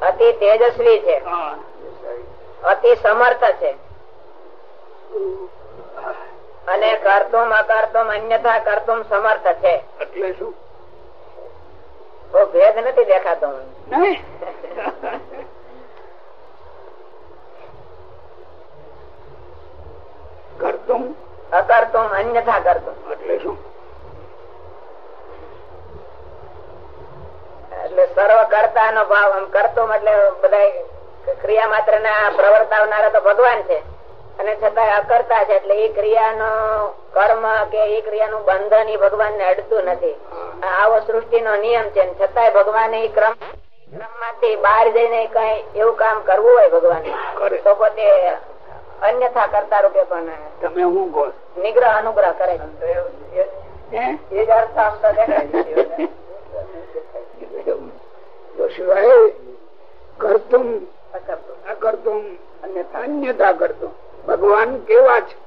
Speaker 2: અતિ તેજસ્વી છે.
Speaker 3: હા.
Speaker 2: અતિ સમર્થ છે. અને કરતુમ અકર્તુમ અન્યથા કરતુમ સમર્થ છે.
Speaker 3: એટલે શું?
Speaker 2: તો ભેદ નથી દેખાતો.
Speaker 3: નહીં કરતું
Speaker 2: અકર્તુમ અન્યથા કરતુમ.
Speaker 3: એટલે શું?
Speaker 2: એટલે સર્વ કરતા નો ભાવ આમ કરતુમ એટલે બધા ક્રિયા માત્ર ના પ્રવર્તાવનારા તો ભગવાન છે. અને છતાં અકર્તા છે એટલે એ ક્રિયાનો કર્મ કે એ ક્રિયાનું બંધન એ ભગવાન ને અડતું નથી. આવો સૃષ્ટિ નો નિયમ છે છતાંય ભગવાન એ ક્રમ ક્રમમાંથી બહાર જઈને કઈ એવું કામ કરવું હોય ભગવાન તો પોતે અન્યથા કરતા રૂપે પણ
Speaker 3: તમે હું કહો?
Speaker 2: નિગ્રહ અનુગ્રહ કરે એ જ અર્થ આમ તો દેખાય
Speaker 3: સિવાય કરતું અન્યતા કરતો ભગવાન કેવા છે?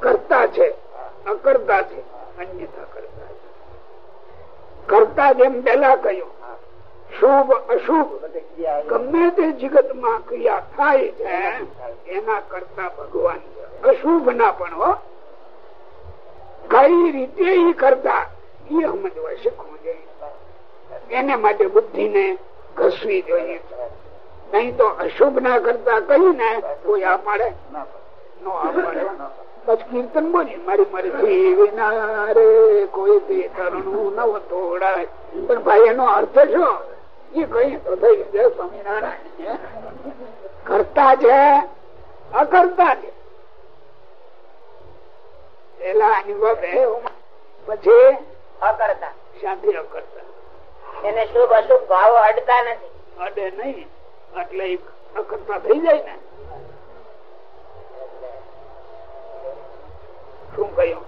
Speaker 3: કરતા છે, અકર્તા છે, અન્યથા કરતા છે. કરતા જેમ પેલા કહ્યું, શુભ અશુભ, ગમે તે જગતમાં ક્રિયા થાય છે, એના કરતા ભગવાન અશુભ ના પણ હો. કઈ રીતે ઈ કરતા એ સમજવા શીખવું જોઈએ. એને માટે બુદ્ધિ ને ઘસવી જોઈએ. નહીં તો અશુભ ના કરતા કહી ને કોઈ આ પાડે. ના બસ કીર્તન બોલી મારી મરજી વિના રે કોઈ બે તરણું નવ તોડાય પણ ભાઈ એનો અર્થ શું? એ કઈ તો થઈ જય સ્વામિનારાયણ કરતા છે અકર્તા છે. પેલા અનુભવ પછી
Speaker 2: અકર્તા.
Speaker 3: શાંતિ અકર્તા.
Speaker 2: એને શુભ અશુભ ભાવ અડતા નથી.
Speaker 3: અડે નહીં એટલે અકર્તા થઈ જાય ને. શું કહ્યું?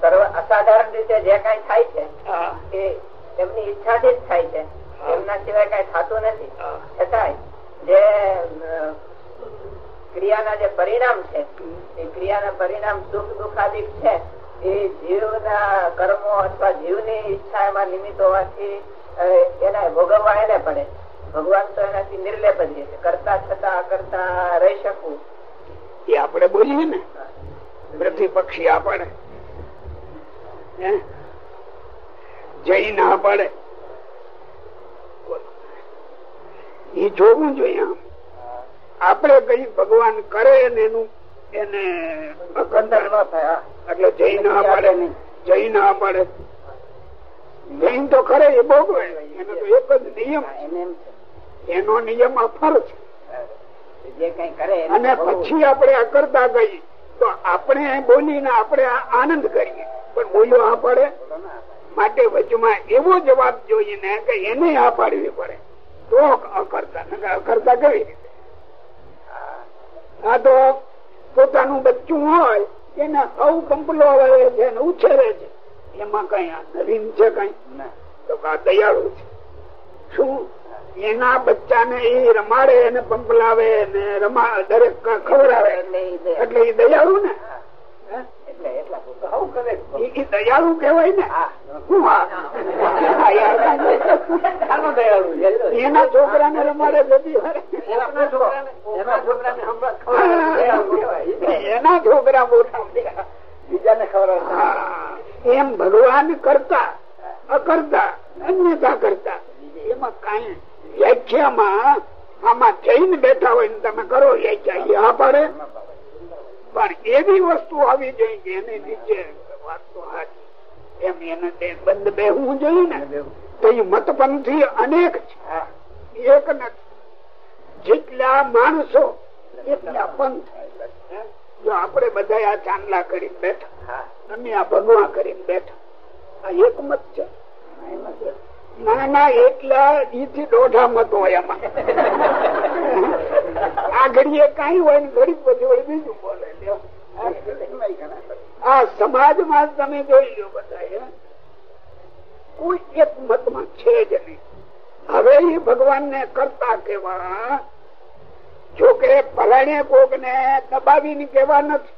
Speaker 2: સર્વ અસાધારણ રીતે જે કઈ થાય છે એ એમની ઈચ્છાથી જ થાય છે. એમના સિવાય કઈ થતું નથી. છતાંય જે ક્રિયાના જે પરિણામ છે એ ક્રિયાના પરિણામ સુખ દુઃખાદિક છે એ જીવના કર્મો અથવા જીવની ઈચ્છા એમાં નિમિત્ત હોવાથી એને ભોગવવા એને પડે. ભગવાન તો એનાથી નિર્લેપ જ છે. કરતા છતાં કરતા રહી શકવું.
Speaker 3: એ આપણે બોલીએ ને. પ્રતિ પક્ષી આ પાડે? જય ના પાડે. એ જોવું જોઈએ આપણે કઈ ભગવાન કરે ને એનું એને અકંદર ન થાય. એટલે જય ના પાડે. જઈ ના પડે. જૈન તો ખરે એ ભોગવે. એનો તો એક જ નિયમ
Speaker 2: એને
Speaker 3: નિયમ
Speaker 2: કઈ કરે
Speaker 3: અને પછી આપણે આ કરતા ગઈ. તો આપણે બોલીને આપણે આનંદ કરીએ. પણ બોલ્યો આ પડે? માટે વચમાં એવો જવાબ જોઈએ કે એને આ પાડવી પડે. તો અકર્તા અકર્તા કેવી રીતે? આ તો પોતાનું બચ્ચું હોય, એને સૌ કંપલો આવે છે ને ઉછેરે છે. એમાં કઈ નવીન છે કઈ? તો આ દયાળુ છે. શું એના બચ્ચાને એ રમાડે અને પંપલાવે ને રમા દરેક ખવડાવે.
Speaker 2: એટલે
Speaker 3: એ દયાળુ ને. દયાળુ કેવાય ને. એના છોકરાને રમાડે બધી
Speaker 2: એના છોકરા એના છોકરાને હમણાં ખવડાવે. દયાળુ કહેવાય.
Speaker 3: એના છોકરા મોટા
Speaker 2: બીજાને ખવડાવતા.
Speaker 3: હા. એમ ભગવાન કરતા અકર્તા અન્યતા કરતા એમાં કઈ વ્યાખ્યામાં આમાં જઈને બેઠા હોય ને તમે કરો વ્યાખ્યા એ હા પડે પણ એવી વસ્તુ આવી જોઈએ કે એની નીચે વાત. એમ એને બંધ બેહવું જોઈએ ને, તો એ મતપંથી અનેક છે. એક નથી જેટલા માણસો એટલા પંથ. જો આપણે બધા આ ચાંદલા કરી બેઠા અને આ ભગવા કરી બેઠા. આ એક મત છે. ના ના, એટલા ઈથી દોઢા મત હોય એમાં. આ ઘડીએ કઈ હોય ને ઘડી પછી હોય બીજું બોલે. આ સમાજમાં તમે જોઈ લો બધા કોઈ એક મતમાં છે જ નહીં. હવે ભગવાન ને કરતા કેવા? જોકે પલાણે કોક ને દબાવીને કેવા નથી.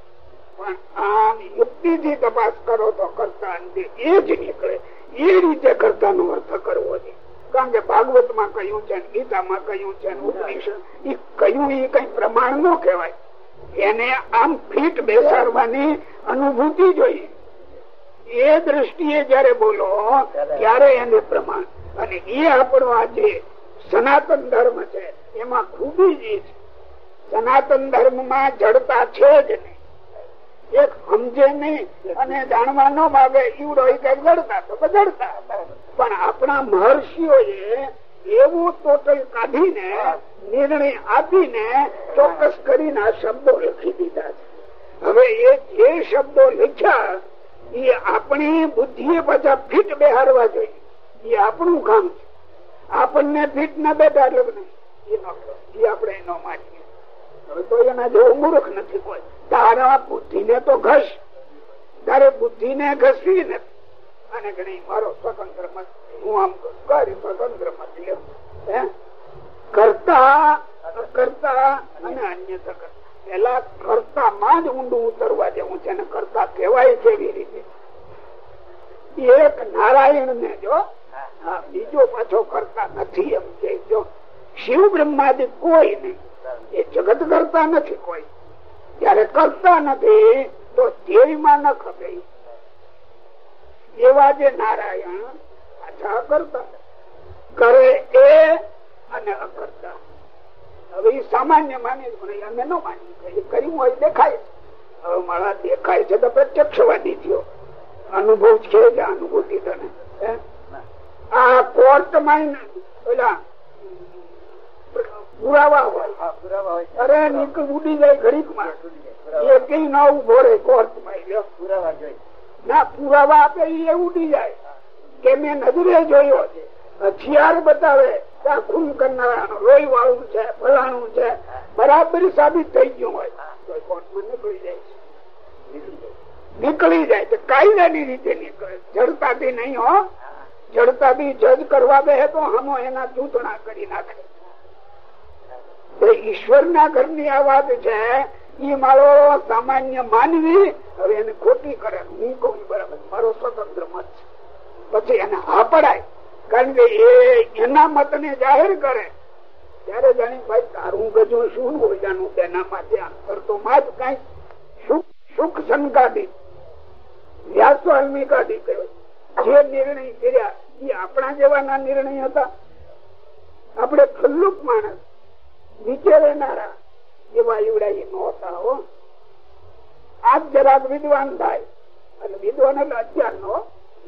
Speaker 3: પણ આમ યુક્તિ થી તપાસ કરો તો કરતા એ જ નીકળે. એ રીતે કરતા નો અર્થ કરવો છે. કારણ કે ભાગવતમાં કહ્યું છે, ગીતામાં કહ્યું છે ઉપનિષદ, એ કહ્યું એ કઈ પ્રમાણ નો કહેવાય. એને આમ ફીટ બેસાડવાની અનુભૂતિ જોઈએ એ દ્રષ્ટિએ જયારે બોલો, ત્યારે એને પ્રમાણ. અને એ આપણો આ જે સનાતન ધર્મ છે. એમાં ખૂબી જ સનાતન ધર્મમાં જડતા છે જ નહીં. એક સમજે નહીં અને જાણવા ન માગે ઈવડો કંઈક જડતા તો જડતા પણ આપણા મહર્ષિઓએ એવું ટોટલ કાઢીને, નિર્ણય આપીને ચોક્કસ કરીને આ શબ્દો લખી દીધા છે. હવે એ જે શબ્દો લખ્યા એ આપણી બુદ્ધિએ પાછા ફીટ બેહારવા જોઈએ. એ આપણું કામ છે. આપણને ફીટ ના બેઠા લગ્ન. એ આપણે ન માનીએ. હવે તો એના જેવો મૂર્ખ નથી કોઈ. તારા બુદ્ધિ ને તો ઘસ. તારે બુદ્ધિ ને ઘસવી નથી અને ઘણી મારો સ્વતંત્ર મત. હું આમ કરું, સ્વતંત્ર મત લે. હે? કરતા કરતા અને અન્ય પેલા કરતા માં જ ઊંડું ઉતરવા જેવું છે ને કરતા કહેવાય કેવી રીતે. એક નારાયણ ને જો બીજો પાછો કરતા નથી એમ કે જો. શિવ બ્રહ્માદિક કોઈ નહીં. એ જગત કરતા નથી કોઈ. જયારે કરતા નથી, તો ધ્યેયમાં ન ખપે. એવા જે નારાયણ પાછા કરતા. કરે એ અને અકર્તા. હવે એ સામાન્ય માની અમે ન માની કર્યું હોય દેખાય. હવે મારા દેખાય છે તો પ્રત્યક્ષવાદી થયો. અનુભવ છે જ અનુભૂતિ તને? આ કોર્ટમાં પેલા પુરાવા હોય. અરે નીકળ ઉડી જાય ગરીબમાં એ કઈ ના ઊભો કોર્ટમાં ના, પુરાવા આપે એ ઉડી જાય. કે મેં નજરે જોયો. છે હથિયાર બતાવે ખૂન કરનારા લોહી વાળું છે, ફલાણું છે. બરાબર સાબિત થઈ ગયું હોય. નીકળી જાય નીકળી જાય તો કાયદાની રીતે નીકળે જડતાથી નહીં હો. જડતાથી જજ કરવા બે તો હમો એના ચૂંટણા કરી નાખે. ઈશ્વર ના ઘર આ વાત છે એ મારો સામાન્ય માનવી, હવે એને ખોટી કરે. હું કઉ બરાબર, મારો સ્વતંત્ર મત છે. પછી એને હા પડાય. કારણ કે એના મત ને જાહેર કરે. ત્યારે જાણી ભાઈ, તારું ગજું શું ઓજાનું તેના માટે કરતો માં જ કઈ. સુખ શંકાદી વ્યાસ કાઢી કહેવાય. જે નિર્ણય કર્યા એ આપણા જેવાના નિર્ણય હતા. આપણે ખલ્લુક માણસ. વિચારેનારા એવા એવડા એ નહોતા હો. આજ જરાક વિદ્વાન થાય. અને વિદ્વાન એટલે અત્યાર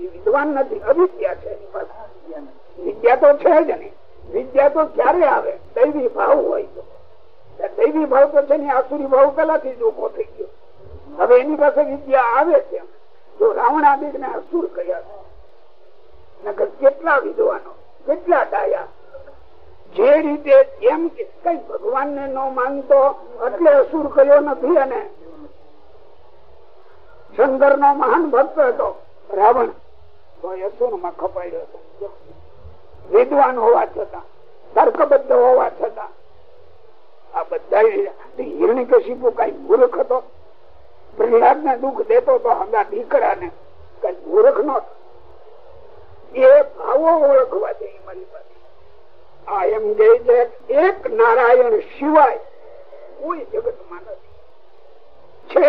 Speaker 3: એ વિદ્વાન નથી, અવિદ્યા છે વિદ્યા તો છે જ નહીં. વિદ્યા તો ક્યારે આવે? દૈવી ભાવ હોય તો. દૈવી ભાવ તો છે ને આસુરી ભાવ પેલાથી જ ઊભો થઈ ગયો. હવે એની પાસે વિદ્યા આવે છે. જો રાવણાદિક ને અસુર કયા નગર કેટલા વિદ્વાનો, કેટલા ડાયા જે રીતે એમ કઈ ભગવાન ને ન માનતો એટલે અસુર કયો નથી અને શંકર નો મહાન ભક્ત હતો, રાવણ. અસુરમાં ખપાયો હતો. વિદ્વાન હોવા છતાં, તર્કબદ્ધ હોવા છતાં, આ બધા હિરણી કશીપુ કઈ મૂર્ખ હતો? પ્રહલાદ ને દુઃખ દેતો તો હમણાં દીકરા ને કઈ મૂર્ખ નો એ ભાવો ઓળખવા દે મારી પાસે આ એમ કે છે, એક નારાયણ સિવાય કોઈ જગતમાં નથી. છે,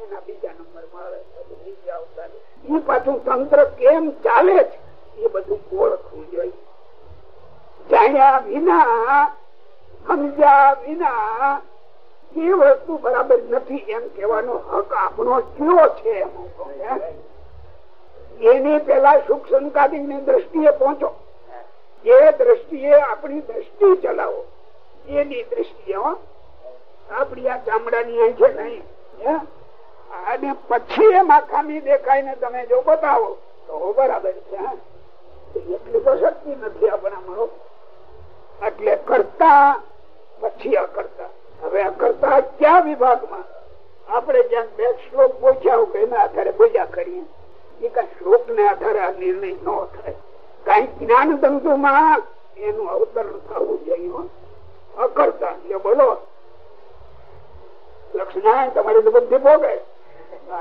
Speaker 3: એના બીજા નંબરમાં આવે એ પાછું તંત્ર કેમ ચાલે છે? એ બધું ઓળખવું જોઈએ. જાણ્યા વિના, સમજ્યા વિના એ વસ્તુ બરાબર નથી એમ કેવાનો હક આપણો કયો છે એની પેલા સુખ સંકાદિકની દ્રષ્ટિએ પહોંચો. એ દ્રષ્ટિએ આપણી દ્રષ્ટિ ચલાવો. એની દ્રષ્ટિએ આપડી આ ચામડાની છે નહીં અને પછી એમાં ખામી દેખાય ને તમે જો બતાવો, તો બરાબર છે એટલી તો શક્તિ નથી આપણામાં એટલે કરતા, પછી અકર્તા હવે અકર્તા ક્યાં વિભાગમાં? આપણે જ્યાં બે શ્લોક પૂછ્યા એના આધારે બોલ્યા કરીએ. એ કઈ શ્લોક ને આધારે આ નિર્ણય ન થાય. કઈ જ્ઞાન તંતુ માં એનું અવતરણ થવું જોઈએ અકર્તા, એટલે બોલો. લક્ષ્મણ તમારી તો બુદ્ધિ ભોગે.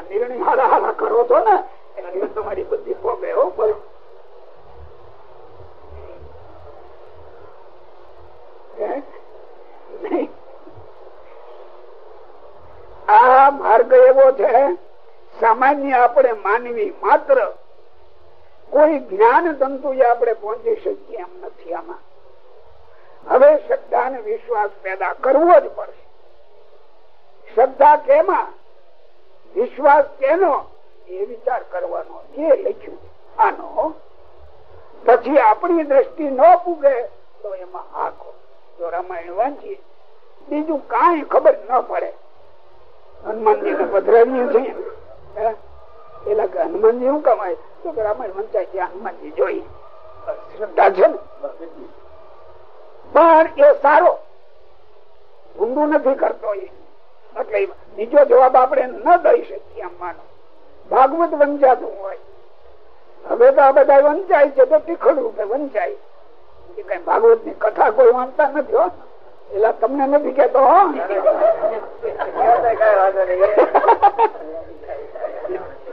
Speaker 3: નિર્ણય હારા હારા કરો છો ને, એટલે તમારી બુદ્ધિ ભોગે હો, બોલો. આ માર્ગ એવો છે, સામાન્ય આપણે માનવી માત્ર કોઈ જ્ઞાન તંતુ આપણે પહોંચી શકીએ એમ નથી આમાં. હવે શ્રદ્ધા વિશ્વાસ પેદા કરવો જ પડશે. શ્રદ્ધા કેમાં? વિશ્વાસ કેનો? એ વિચાર કરવાનો. એ લખ્યું. આનો. પછી આપણી દ્રષ્ટિ ન પૂગે તો એમાં આખો. જો રામાયણ વાંચીએ, બીજું કઈ ખબર ન પડે. હનુમાનજી ને પધરાવીએ છીએ પેલા હનુમાનજી શું કમાય? તો રામાયણ વંચાય ત્યાં હનુમાનજી જોઈ શ્રદ્ધા છે ને. પણ એ સારો. ઊંડું નથી કરતો એ. એટલે બીજો જવાબ આપણે ન દઈ શકીએ માનો. ભાગવત વંચાતું હોય. હવે તો આ બધા વંચાય છે તો તીખડ રૂપે વંચાય. એ કઈ ભાગવતની કથા કોઈ વાંચતા નથી, હો. એટલે તમને નથી કેતો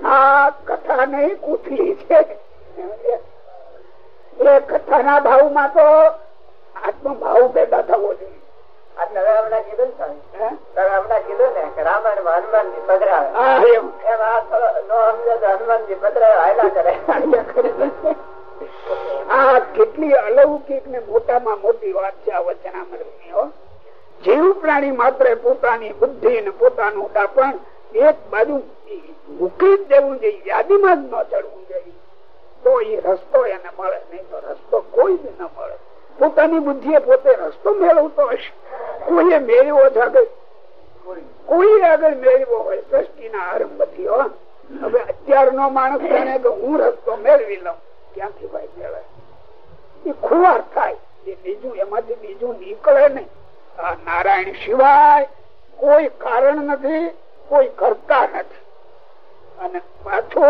Speaker 3: આ કથા નહીં કુથલી છે એ કથા ના ભાવમાં તો આત્મભાવ પેદા થવો જોઈએ. આ કેટલી અલૌકિક ને મોટામાં મોટી વાત છે આ જીવ પ્રાણી માત્ર પોતાની બુદ્ધિ ને પોતાનું દાપણ એક બાજુ મૂકી જ દેવું જોઈએ, યાદીમાં જ ન ચડવું જોઈએ. તો એ રસ્તો એને મળે, નહીં તો રસ્તો કોઈ ન મળે. પોતાની બુદ્ધિએ પોતે રસ્તો મેળવતો હશે. કોઈએ મેળવ્યો છે આગળ. કોઈ આગળ મેળવ્યો હોય, સૃષ્ટિના આરંભથી હવે અત્યારનો માણસ જાણે કે હું રસ્તો મેળવી લઉં, ક્યાંથી ભાઈ મેળવે? એ ખુવાર થાય. એ બીજું, એમાંથી બીજું નીકળે નહીં. નારાયણ સિવાય કોઈ કારણ નથી. કોઈ કરતા નથી. અને પાછો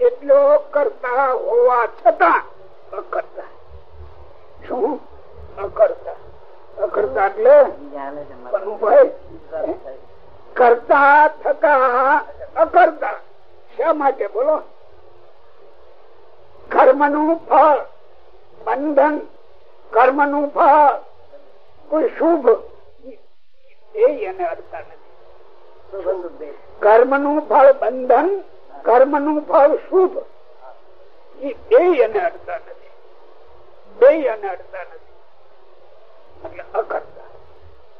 Speaker 3: એટલો કરતા હોવા છતાં અકર્તા. શું? અકર્તા. અકર્તા એટલે? કરતા થતા અકર્તા. શા માટે બોલો? કર્મનું ફળ બંધન કર્મનું ફળ કોઈ શુભ. એ એને અડતા નથી. કર્મનું ફળ બંધન કર્મનું ફળ શુભ. એ બે એને અડતા નથી. બે એને અડતા નથી. એટલે અકર્તા.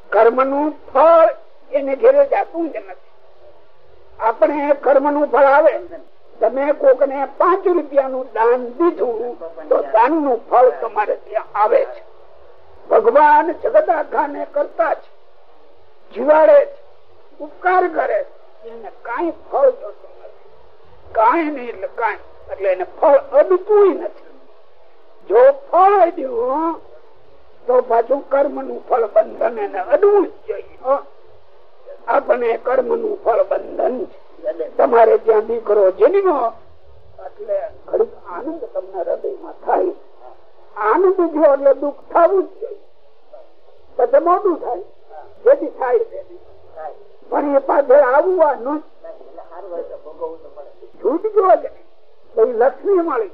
Speaker 3: કર્મનું ફળ એને ઘેરે જાતું જ નથી. આપણે કર્મનું ફળ આવે. તમે કોક ને પાંચ રૂપિયા નું દાન દીધું, તો દાનનું ફળ તમારે ત્યાં આવે છે ભગવાન જગત આખા ને કરતા છે જીવાડે છે ઉપકાર કરે, એને કઈ ફળ જોતું નથી. કઈ નહીં એટલે કઈ, એટલે એને ફળ અડતું નથી. જો ફળ અડ્યું તો પાછું કર્મનું ફળ બંધન એને અડવું જ જોઈએ. આપણે કર્મનું ફળ બંધન તમારે ત્યાં દીકરો જન્મ્યો, એટલે ઘડીક આનંદ તમને હૃદયમાં થાય. આનંદ થયો એટલે દુઃખ થવું જ જોઈએ. પછી મોટું થાય. જેથી થાય તેથી પણ એ પાસે આવવાનું છૂટજો જ લક્ષ્મી મળી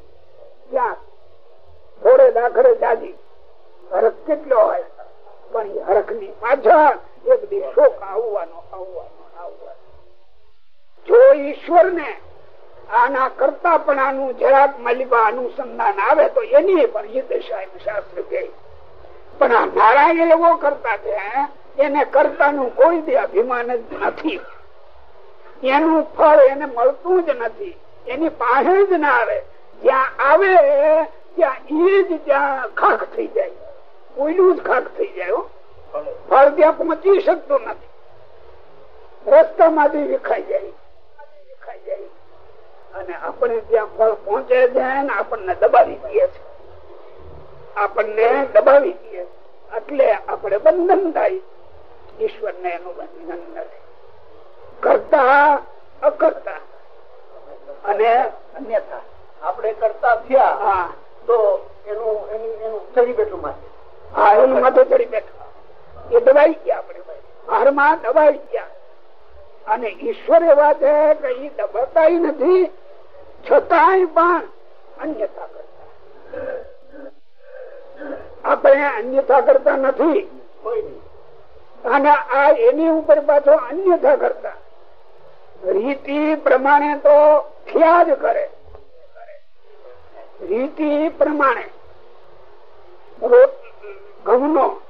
Speaker 3: ત્યાં થોડે દાખલે જાજી. હરખ કેટલો હોય? પણ એ હરખની પાછળ એક દી આવવાનો આવવાનો આવવાનો. જો ઈશ્વર ને આના કરતા પણ આનું જરાક મલિબા અનુસંધાન આવે તો એની પણ એ દશા શાસ્ત્ર કહે. પણ આ નારાયણ એવો કરતા છે એને કરતા નું કોઈ બી અભિમાન જ નથી. એનું ફળ એને મળતું જ નથી. એની પાસે જ ના આવે જ્યાં આવે રસ્તામાંથી વિખાઈ જાય. જાય. અને આપણે ત્યાં ફળ પહોંચે છે આપણને દબાવી દે છે. આપણને દબાવી દે એટલે આપણે બંધન થાય. ઈશ્વર ને એનું બંધન નથી કરતા અકર્તા. અને
Speaker 4: અન્યથા. આપણે કરતા થયા તો એનું એનું એનું ચડી બેઠું માથે.
Speaker 3: હા એનું માથે ચડી બેઠું. એ દબાઈ ગયા આપણે હારમાં દબાઈ ગયા. અને ઈશ્વર એવા છે કે એ દબાતા નથી છતાંય પણ અન્યથા કરતા. આપણે અન્યથા કરતા નથી.
Speaker 4: કોઈ નહીં.
Speaker 3: અને આ એની ઉપર પાછો અન્યથા કરતા. રીતિ પ્રમાણે તો થયા જ કરે. રીતિ પ્રમાણે ઘઉંનો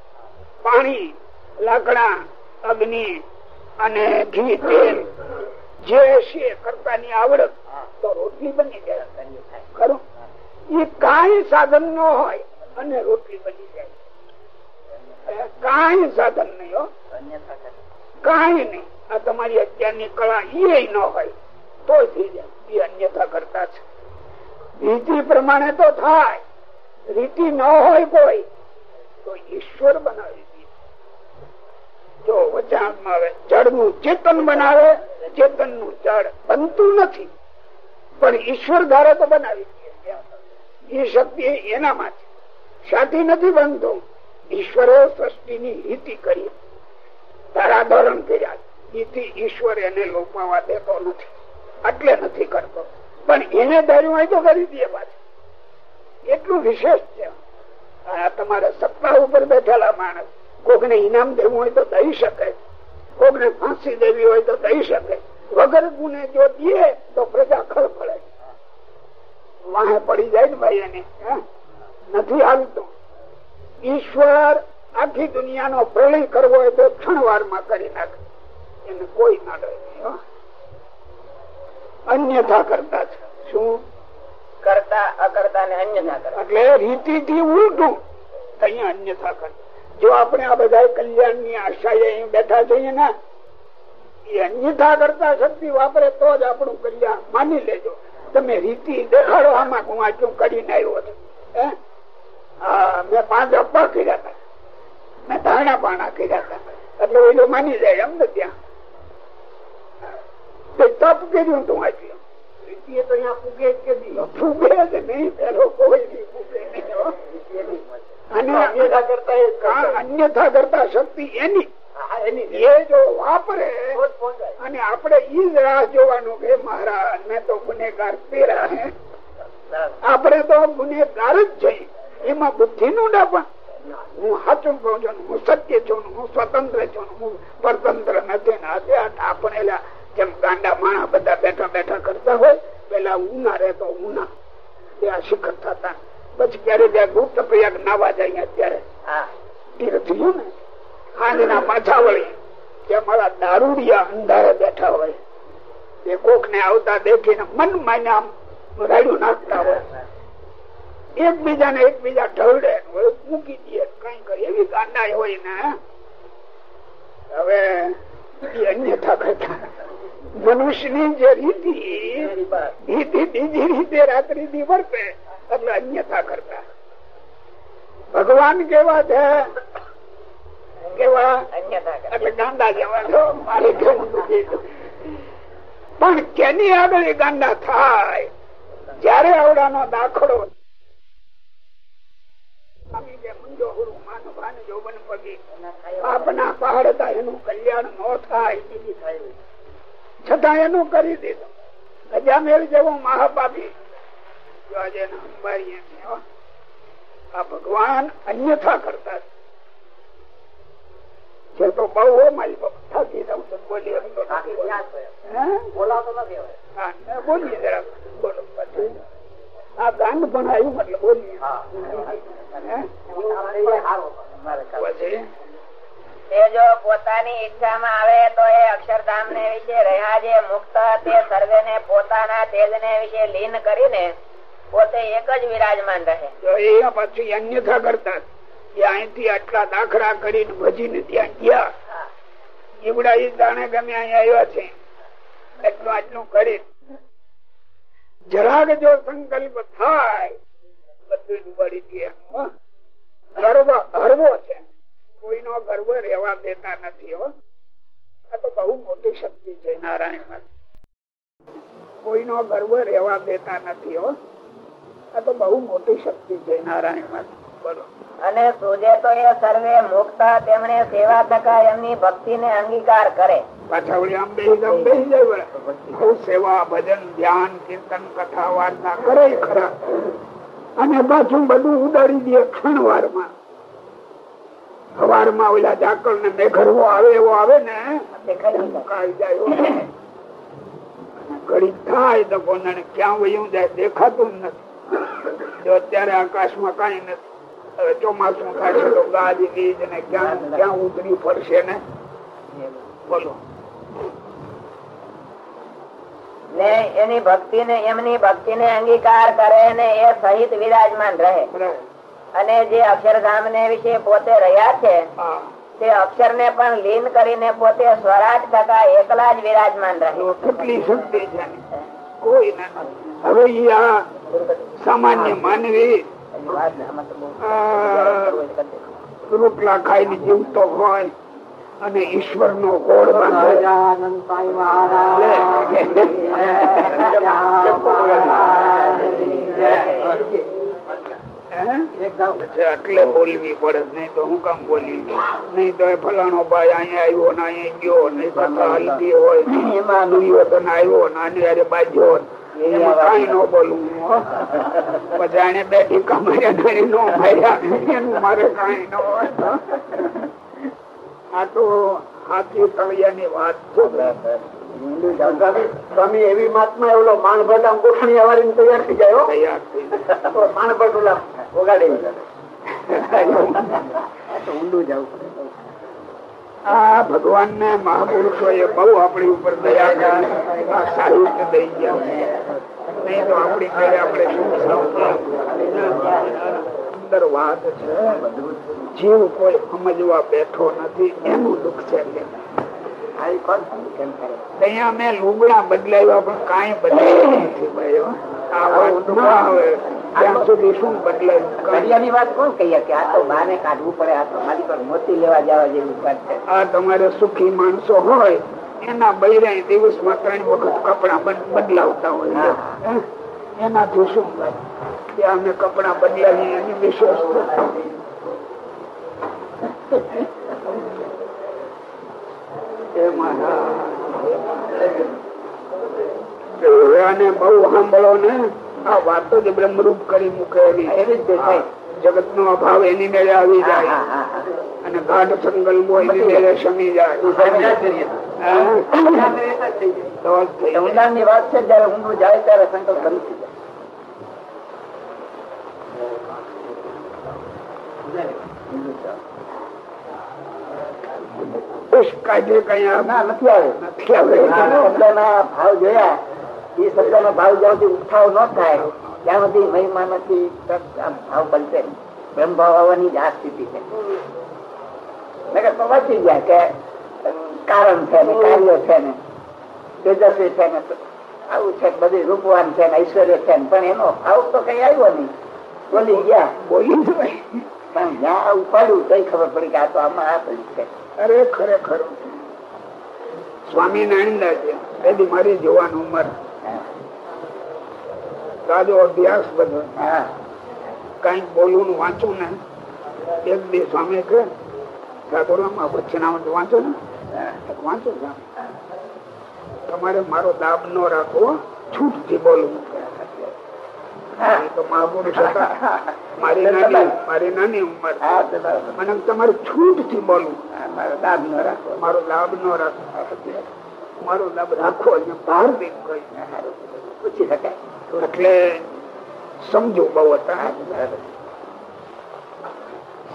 Speaker 3: પાણી, લાકડા, અગ્નિ અને ઘી, તેલ જે છે કરતાની આવડત તો રોટલી બની જાય. ખરું? એ કઈ સાધન ન હોય અને રોટલી બની જાય. કાંઈ સાધન નહીં હો. કાંઈ નહીં. આ તમારી અત્યારની કળા એ ન હોય તો થઈ જાય. એ અન્યથા કરતા છે. રીતિ પ્રમાણે તો થાય. રીતિ ન હોય કોઈ તો ઈશ્વર બનાવી જો વચાણમાં આવે જળનું ચેતન બનાવે ચેતનનું જળ બનતું નથી. પણ ઈશ્વર ધારે તો બનાવી દે. એ શક્તિ એનામાં છે. સાથી નથી બનતો. ઈશ્વરે સૃષ્ટિની હિતિ કરી. ધારાધોરણ કર્યા. એથી ઈશ્વર એને લોપાવા દેતો નથી. એટલે નથી કરતો. પણ એને ધાર્યું હોય તો કરી દે પાછું. એટલું વિશેષ છે. તમારે સત્તા ઉપર બેઠેલા માણસ. કોક ને ઇનામ દેવું હોય તો દઈ શકે. કોક ને ફાંસી દેવી હોય તો દઈ શકે. વગર ગુને જો દે, તો પ્રજા ખળ પડે વાહે પડી જાય ને ભાઈ એને નથી હાલતું. ઈશ્વર આખી દુનિયાનો પ્રલય કરવો હોય તો ક્ષણવારમાં કરી નાખે. એને કોઈ ના ડરે. અન્યથા કરતા છે. શું?
Speaker 2: કરતા અકર્તા ને અન્યથા કરતા
Speaker 3: એટલે રીતિ થી ઉલટું અહીંયા અન્યથા કરતા જો આપણે આ બધા કલ્યાણની આશાએ અહીં બેઠા છીએ ને એ અન્યથા કરતા શક્તિ વાપરે તો જ આપણું કલ્યાણ માની લેજો. તમે રીતિ દેખાડો આમાં હું આટલું કરીને આવ્યો છું. મેં પાંચ અપ્પા કર્યા હતા. મેં ધારણા પાણા કર્યા હતા. એટલે ઓલો માની જાય એમ ને ત્યાં. તપ કર્યું તું આજે અન્યથા કરતા શક્તિ એની. એ જો વાપરે અને આપણે ઈ જ રાહ જોવાનું કે મારા મેં તો ગુનેગાર પેરા હે. આપણે તો ગુનેગાર જ જઈ એમાં બુદ્ધિ નું પણ. હું સાચું કઉ છું હું સત્ય છું હું સ્વતંત્ર છું હું પરતંત્ર નથી ને આપણે જેમ ગાંડા માણા બધા બેઠા બેઠા કરતા હોય પેલા ઉના રહેતો ઉના. ત્યાં શિખર થતા. પછી ક્યારે ત્યાં ગુપ્ત પ્રયાગ નાવા જાય અત્યારે તીર્થ થયું ને સાંજના પાછા વળી ત્યાં મારા દારૂડિયા અંધારે બેઠા હોય. એ કોક ને આવતા દેખીને મન માને આમ રાડ્યું નાખતા હોય. એકબીજા ને એકબીજા ઢળડે મૂકી દે કઈ કરે એવી ગાંડા હોય ને હવે અન્યથા કરતા. મનુષ્યની જે રીતિ રીતિ બીજી રીતે રાત્રિ થી વર્તે એટલે અન્યથા કરતા. ભગવાન કેવા છે? કેવા? એટલે ગાંડા જેવા છો? મારે કેવું પણ કેની આગળ એ ગાંડા થાય? જયારે આવડાનો દાખલો આપના પહાડતા એનું કલ્યાણ ન થાય. છતાં એનું કરી દીધું. અજામેલ જેવો મહાપાપી. આ ભગવાન અન્યથા કરતા છે. તો બહુ મારી થાકી દઉં છું. બોલી બોલીએ જરા. બોલો આ ગાંડ પણ આવ્યું એટલે બોલીએ.
Speaker 2: તે જો પોતાની ઈચ્છામાં આવે તો એ અક્ષરધામ ને વિશે રહ્યા જે મુક્ત તે સર્વે ને પોતાના તેજ ને વિશે લીન કરીને પોતે એક જ વિરાજમાન રહે.
Speaker 3: એ પછી અન્યથા કરતા અહીંથી આટલા દાખલા કરીને ભજીને ત્યાં ગયા. જીવડા એ જાણે ગમે અહીંયા આવ્યા છે. એટલું આટલું કરી જરાક જો સંકલ્પ થાય, બધું વળી ગયા ગર્વ હરવો છે. કોઈનો ગર્વ રહેવા દેતા નથી, હો. આ તો બહુ મોટી શક્તિ છે કોઈનો ગર્વ રહેવા દેતા નથી, હો. આ તો બહુ મોટી શક્તિ છે નારાયણમાં બોલો.
Speaker 2: અને સૂજે તો એ સર્વે મુક્તા તેમણે સેવા થકા એમની ભક્તિ ને અંગીકાર કરે.
Speaker 3: સેવા ભજન ધ્યાન કીર્તન કથા વાર્તા કરે ખરા. અને પાછું બધું ઉડાડી દે ક્ષણવારમાં સવારમાં ઓલા ઝાકળ ને મેઘરવો આવે એવો આવે ને ઘડી થાય તો કોને ક્યાં વયું જાય દેખાતું નથી. જો અત્યારે આકાશમાં કઈ નથી. હવે ચોમાસું થશે તો ગાજ બીજ ને ક્યાં ક્યાં ઉતરી પડશે ને? બોલો.
Speaker 2: ને એની ભક્તિ ને એમની ભક્તિ ને અંગીકાર કરે ને એ સહિત વિરાજમાન રહે. અને જે અક્ષરધામ ને વિશે પોતે રહ્યા છે તે અક્ષર ને પણ લીન કરીને પોતે સ્વરાજ થતા એકલા જ વિરાજમાન રહે.
Speaker 3: કેટલી શક્તિ છે કોઈ હવે સામાન્ય માનવી રોટલા ખાઈને જીવતો હોય અને ઈશ્વર નો ગોળ એટલે બોલવી પડે નહીં તો હું કામ બોલી નહીં તો ફલાણો ભાઈ અહીંયા આવ્યો ને અહીંયા ગયો નહીં કથા હાલતી હોય. એમાં આવ્યો ને આની બાજ્યો એમાં કાંઈ ન બોલવું પછી આને બે ટીકા માર્યા ધરી નો માર્યા. એનું મારે કાંઈ ન આ તો હાથી તળિયાની વાત
Speaker 4: સ્વામી એવી મહાત્મા એવલો માણભટ આમ ગોઠણી અવારી તૈયાર થઈ જાય.
Speaker 3: તૈયાર થઈ
Speaker 4: માણભટ ઓલા વગાડી ઊંડું જવું
Speaker 3: આ ભગવાન ને મહાપુરુષો એ બહુ આપણી ઉપર દયા કરી. આ સાહિત્ય દઈ ગયા નહીં તો આપણી ઘરે આપણે અંદર વાત છે. જીવ કોઈ સમજવા બેઠો નથી. એનું દુઃખ છે અહીંયા મેં લુગડા બદલાવ્યા પણ કાંઈ બદલાયું નથી ભાઈ આ વાત આવે. ત્યાં સુધી શું બદલાયું
Speaker 2: ઘડિયાની વાત કોણ કહીએ કે આ તો બાને કાઢવું પડે આ તો પર મોતી લેવા જવા જેવી વાત છે
Speaker 3: આ તમારે સુખી માણસો હોય એના બૈરા દિવસમાં ત્રણ વખત કપડા બદલાવતા હોય એનાથી શું કે અમે કપડા બદલાવીએ એની વિશેષતા એ મહારાજ. હવે આને બહુ સાંભળો ને આ વાતો જ બ્રહ્મરૂપ કરી મૂકે
Speaker 2: એવી જ દેખાય.
Speaker 3: જગત નો અભાવ એની મેળે આવી જાય. અને ગાઢ સંકલ્પો એની મેળે શમી જાય.
Speaker 2: વાત છે જયારે ઊંડું ત્યારે સંકલ્પ
Speaker 3: કઈ
Speaker 2: નથી આવે
Speaker 3: નથી આવે
Speaker 2: ભાવ જોયા. એ શબ્દનો ભાવ જ્યાં ઉઠાવ ન થાય ત્યાં સુધી મહિમા નથી ભાવ બનશે બ્રહ્મ ભાવ આવવાની જ આ સ્થિતિ છે. નકર તો કે કારણ છે ને, કાર્ય છે ને, તેજસ્વી છે ને આવું છે બધું રૂપવાન છે ને, ઐશ્વર્ય છે ને, પણ એનો ભાવ તો કઈ આવ્યો નહીં. બોલી ગયા,
Speaker 3: બોલી
Speaker 2: પણ જ્યાં આવું પડ્યું તઈ ખબર પડી કે આ તો આમાં આ પડ્યું છે.
Speaker 3: અરે, ખરેખર. સ્વામિનારાયણ છે તેથી મારી જોવાનું ઉંમર. તાજો અભ્યાસ બધો. કંઈક બોલવું ને વાંચું ને એક બે સ્વામી કે ઠાકોરમાં વચનાવટ વાંચો ને વાંચો તમારે મારો દાબ ન રાખવો છૂટથી બોલવું તમારે છૂટથી બોલવું
Speaker 2: મારો દાબ ન રાખો
Speaker 3: મારો લાભ ન રાખવો. મારો લાભ રાખો અને બહાર બેન કહી
Speaker 2: પૂછી શકાય
Speaker 3: એટલે સમજો બહુ હતા.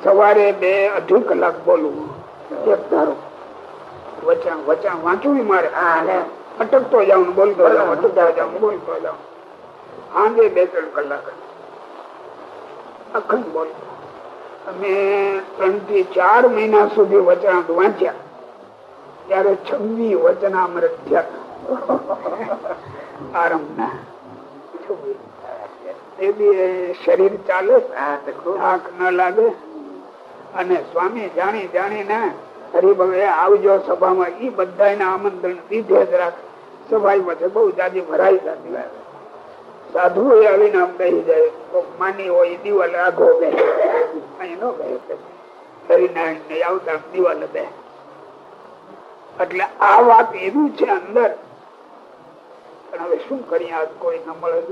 Speaker 3: સવારે બે અઢી કલાક બોલવું એક ધારો. વચન વચન વાંચવું મારે. અટકતો જાઉં બોલતો જાઉં અટકતો જાઉં બોલતો જાઉં. સાંજે બે ત્રણ કલાક. અખંડ બોલતો અમે ત્રણથી ચાર મહિના સુધી વચનાંત વાંચ્યા. ત્યારે છવ્વી વચનામૃત થયા આરંભના એ બી શરીર ચાલે આંખ ન લાગે. અને સ્વામી જાણી જાણીને હરિભવે આવજો સભામાં. ઈ બધા આમંત્રણ દીધે જ રાખ. સભા પછી બહુ જાજી ભરાઈ જતી સાધુ આવીને આમ કહી જાય તો માની હોય દિવાલ આગો બે અહીં નો કહે હરિનારાયણ ને આવતા દિવાલ બે એટલે આ વાત એવી છે અંદર. પણ હવે શું કરીએ? આજ કોઈ ન મળે.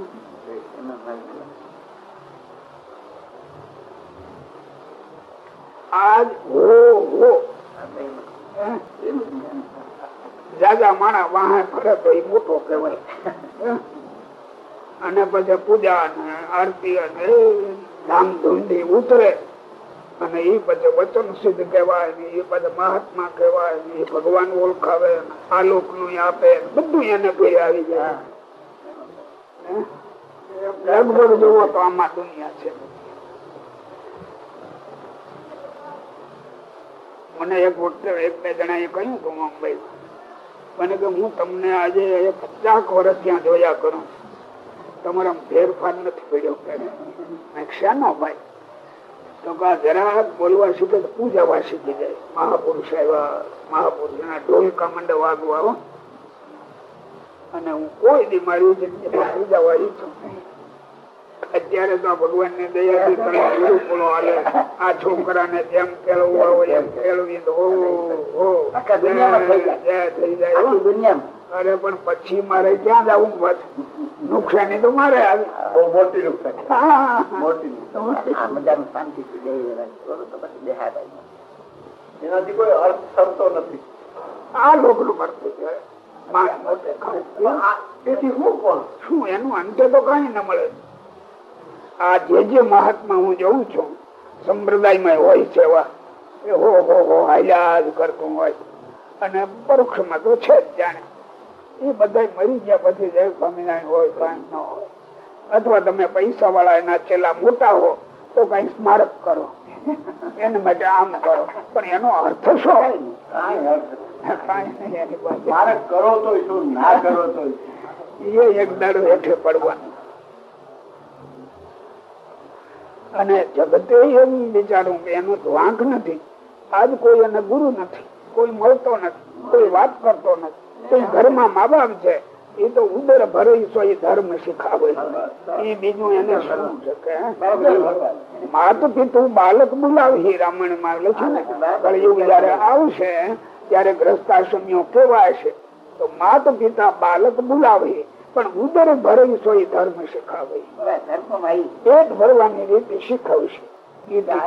Speaker 3: આજ હો હો. જાજા માણા વાહે ફરે તો એ મોટો કહેવાય. અને પછી પૂજા અને આરતી અને ધામધૂમથી ઉતરે. અને એ બધા વચન સિદ્ધ કહેવાય ને એ પછી મહાત્મા કહેવાય ને એ ભગવાન ઓળખાવે આલોકનું આપે બધું એને કોઈ આવી જાય. લગભગ જોવો તો આમાં દુનિયા છે. મને એક વખતે એક બે જણા એ કહ્યું હતું મુંબઈ મને કે હું તમને આજે પચાસ વર્ષ ત્યાં જોયા કરું. તમારા ફેરફાર નથી પડ્યો. ક્યારે શાનો ભાઈ? તો જરાક બોલવા શીખે તો પૂજાવા શીખી જાય. મહાપુરુષ આવ્યા મહાપુરુષ ના ઢોલકા મંડળ વાગવા. અને હું કોઈ દી મારી પૂજાવા ઈચ્છું નહીં અત્યારે તો ભગવાન ને દયાથી તમે ગુરુકુળો હાલે. આ છોકરા ને જેમ ખેલવું હોય એમ ખેલવી તો
Speaker 4: થઈ જાય. દુનિયામાં.
Speaker 3: અરે પણ પછી મારે ક્યાં જવું? પાછું નુકસાની તો મારે આવી
Speaker 4: બહુ મોટી નુકસાની. મોટી. એનાથી કોઈ અર્થ થતો નથી.
Speaker 3: આ લોકનું કરતું છે.
Speaker 4: તેથી હું કોણ?
Speaker 3: શું એનું અંતે તો કઈ ન મળે. આ જે જે મહાત્મા હું જોઉં છું સંપ્રદાયમાં હોય છે એવા એ હો હો હો હાલ્યા જ કરતું હોય. અને પરોક્ષમાં તો છે જ જાણે. એ બધા મરી ગયા પછી જય સ્વામિનારાયણ હોય કઈ ન હોય. અથવા તમે પૈસા વાળા એના છેલ્લા મોટા હો તો કઈ સ્મારક કરો. એને માટે આમ કરો. પણ એનો અર્થ શું?
Speaker 4: કરો તો ના કરો તો
Speaker 3: એ એક દાડો હેઠે પડવાનું અને જગતે વિચારું કે એનો વાંક નથી. આજ કોઈ એને ગુરુ નથી કોઈ મળતો નથી કોઈ વાત કરતો નથી. ઘરમાં મા બાપ છે એ તો ઉદર ભરે એ ધર્મ શીખાવે એ બીજું એને શું શકે માત પિતું બાલક બોલાવે રામાયણમાં લખ્યું ને કળિયુગ જયારે આવશે ત્યારે ગ્રસ્તાશ્રમીઓ કેવા છે તો માત પિતા બાલક બોલાવે પણ ઉદર ભરે છો એ ધર્મ શીખાવે. પેટ ભરવાની રીતે શીખવશે. માસ્તર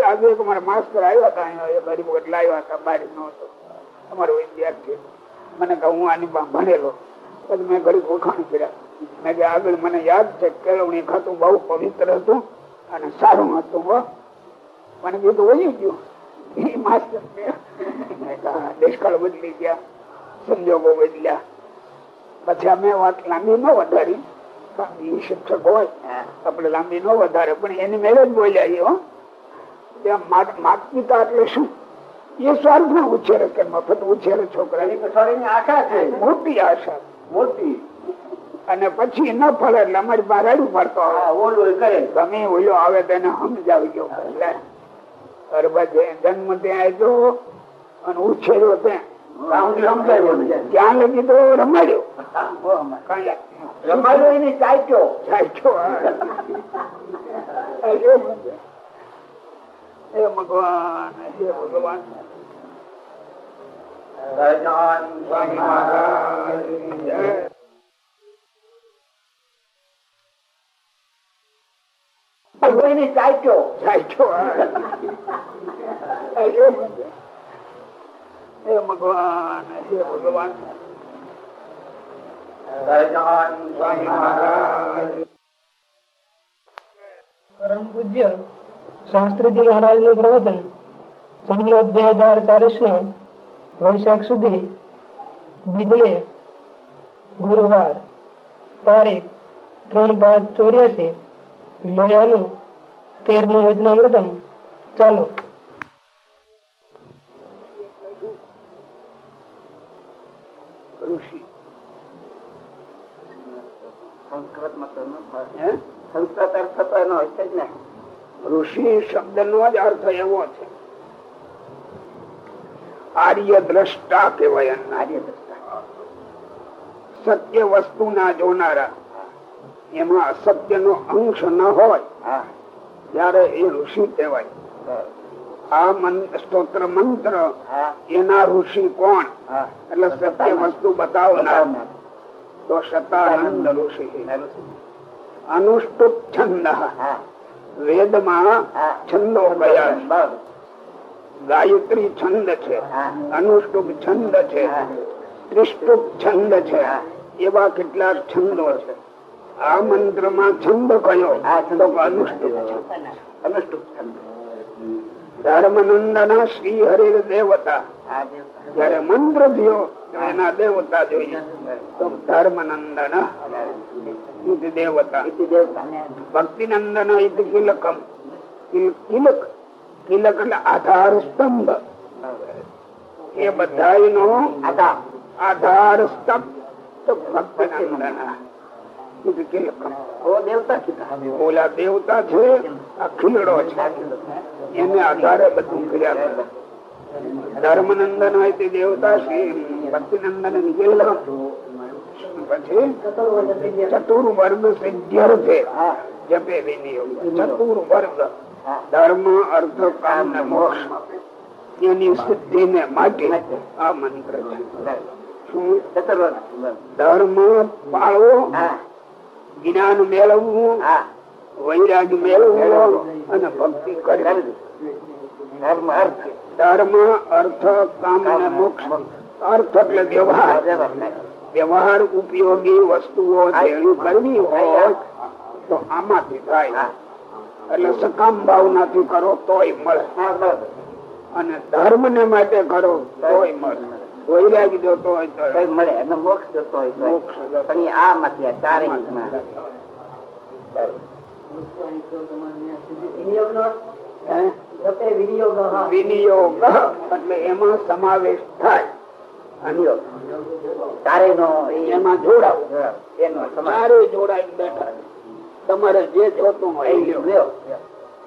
Speaker 3: આજે એક માસ્તર આવ્યા હતા ગરીબ લાવ્યા હતા. બારી નો હતો. અમારો વિદ્યાર્થી મને કહું હું આની ભણેલો. પછી મેં ઘડી વખાણ કર્યા. મેં કે આગળ મને યાદ છે કેળવણી ખાતું બહુ પવિત્ર હતું અને સારું હતું મને કીધું વહી ગયું. એ માસ્તર મેં. કહ્યું, હા, દેશકાળ બદલી ગયા સંજોગો બદલ્યા. પછી અમે વાત લાંબી ન વધારી. શિક્ષક હોય. આપણે લાંબી ન વધારે પણ એની મેળે જ બોલ્યા એ માત પિતા એટલે શું? એ સ્વાર્થ ના ઉછેરે કે મફત ઉછેરે છોકરા. મોટી આશા.
Speaker 4: મોટી.
Speaker 3: અને પછી ન ફળે એટલે અમારી રાડું પડતો આવે ગમે ઓલો આવે તેને સમજાવી ગયો લે. ગરબા જે જન્મ ત્યાં આવ્યો અને ઉછેર્યો ત્યાં. ત્યાં લગી તો રમાડ્યો
Speaker 4: બહુ અમારે.
Speaker 3: કાંઈ
Speaker 4: રમાડ્યો એને ચાટ્યો.
Speaker 3: સાચો હે. ભગવાન હે ભગવાન
Speaker 4: સહજાનંદ
Speaker 3: જય.
Speaker 4: ચાટ્યો
Speaker 3: હે ભગવાન હે ભગવાન
Speaker 4: સહજાનંદ સ્વામી મહારાજ
Speaker 1: પરમ પૂજ્ય શાસ્ત્રીજી મહારાજનું પ્રવચન સંમત બે હજાર ચાલીસ નો વૈશાખ સુધી બીજે ગુરુવાર તારીખ ત્રણ પાંચ ચોર્યાસી લોયાનું તેરમું વચનામૃતમ ચાલો.
Speaker 3: ઋષિ.
Speaker 4: સંસ્કૃત અર્થ તો એનો હશે જ ને.
Speaker 3: ઋષિ શબ્દ નો જ અર્થ એવો છે. આર્ય દ્રષ્ટા કેવાય
Speaker 4: આર્ય દ્રષ્ટા.
Speaker 3: સત્ય વસ્તુ ના જોનારા. એમાં અસત્ય નો અંશ ન હોય ત્યારે એ ઋષિ કહેવાય? આ સ્તોત્ર મંત્ર એના ઋષિ કોણ? એટલે સત્ય વસ્તુ બતાવનાર. તો સતાનંદ ઋષિ અનુષ્ટુપ છંદ. વેદમાં છંદો
Speaker 4: ગયા
Speaker 3: ગાયત્રી છંદ છે. અનુષ્ટુપ છંદ છે. ત્રિષ્ટુપ છંદ છે. એવા કેટલાક છંદો છે. આ મંત્રમાં છંદ કયો? અનુષ્ટુપ
Speaker 4: અનુષ્ટુપ. છંદ
Speaker 3: ધર્મનંદન શ્રી હરિર દેવતા. જયારે મંત્ર થયો એના દેવતા જોઈએ તો ધર્મનંદન. દેવતા. ભક્તિનંદન ઇતિ કિલકમ કિલક કિલક એટલે આધાર સ્તંભ. એ બધા
Speaker 4: નો
Speaker 3: આધાર સ્તંભ. તો ભક્તિનંદન. ઓલા દેવતા છે આ ખીલડો છે. એને આધારે બધું કર્યા ધર્મનંદન હોય તે દેવતા છે ભક્તિનંદન કેવલમ પછી ચતુર્વર્ગ સિદ્ધ્યર છે જપે વિનિયોગ ચતુર્વર્ગ ધર્મ અર્થ કામ ને મોક્ષ. એની સિદ્ધિ ને માટે આ મંત્ર છે. શું? ધર્મ પાળવો જ્ઞાન મેળવવું વૈરાગ મેળવવું અને ભક્તિ કરવી. ધર્મ અર્થ. કામ અને મોક્ષ. અર્થ એટલે વ્યવહાર. વ્યવહાર ઉપયોગી વસ્તુઓ કરવી હોય તો આમાંથી થાય. એટલે સકામ ભાવનાથી કરો તોય મળે. અને ધર્મ ને માટે કરો તોય મળે. વૈરાગ જોતો હોય તો
Speaker 4: મળે એમને મોક્ષ જતો હોય તો પણ એ આ માંથી આ ચારે.
Speaker 3: વિનિયોગ એટલે એમાં સમાવેશ થાય
Speaker 4: ચારે નો
Speaker 3: એમાં જોડાવું
Speaker 4: એનો
Speaker 3: ચારે જોડાઈ બેઠા તમારે જે જોતું હોય.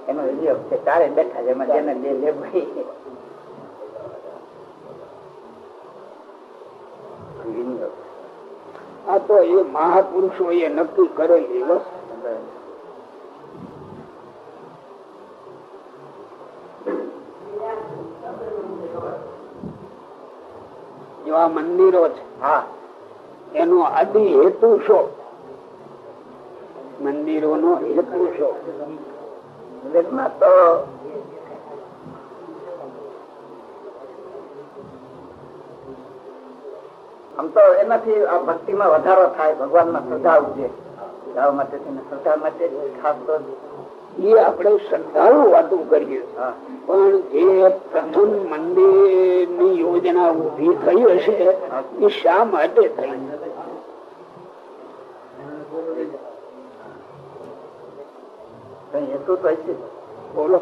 Speaker 4: એનો વિનિયોગ છે ચારે બેઠા છે એમાં જેને જે લેવું
Speaker 3: આ તો એ મહાપુરુષો એ નક્કી કરેલી વસ્તુ. આ મંદિરો છે
Speaker 4: હા.
Speaker 3: એનો આદિ હેતુ શો? મંદિરો નો હેતુ શો?
Speaker 4: તો આમ તો એનાથી આ ભક્તિમાં વધારો થાય ભગવાનમાં શ્રદ્ધા ઉપજે શ્રદ્ધા માટે શ્રદ્ધા માટે ખાસ તો
Speaker 3: એ આપણે શ્રદ્ધાળુ વાતો કરીએ. પણ જે પ્રથમ મંદિરની યોજના ઊભી થઈ હશે એ શા માટે થઈ?
Speaker 4: હેતુ તો છે
Speaker 3: બોલો.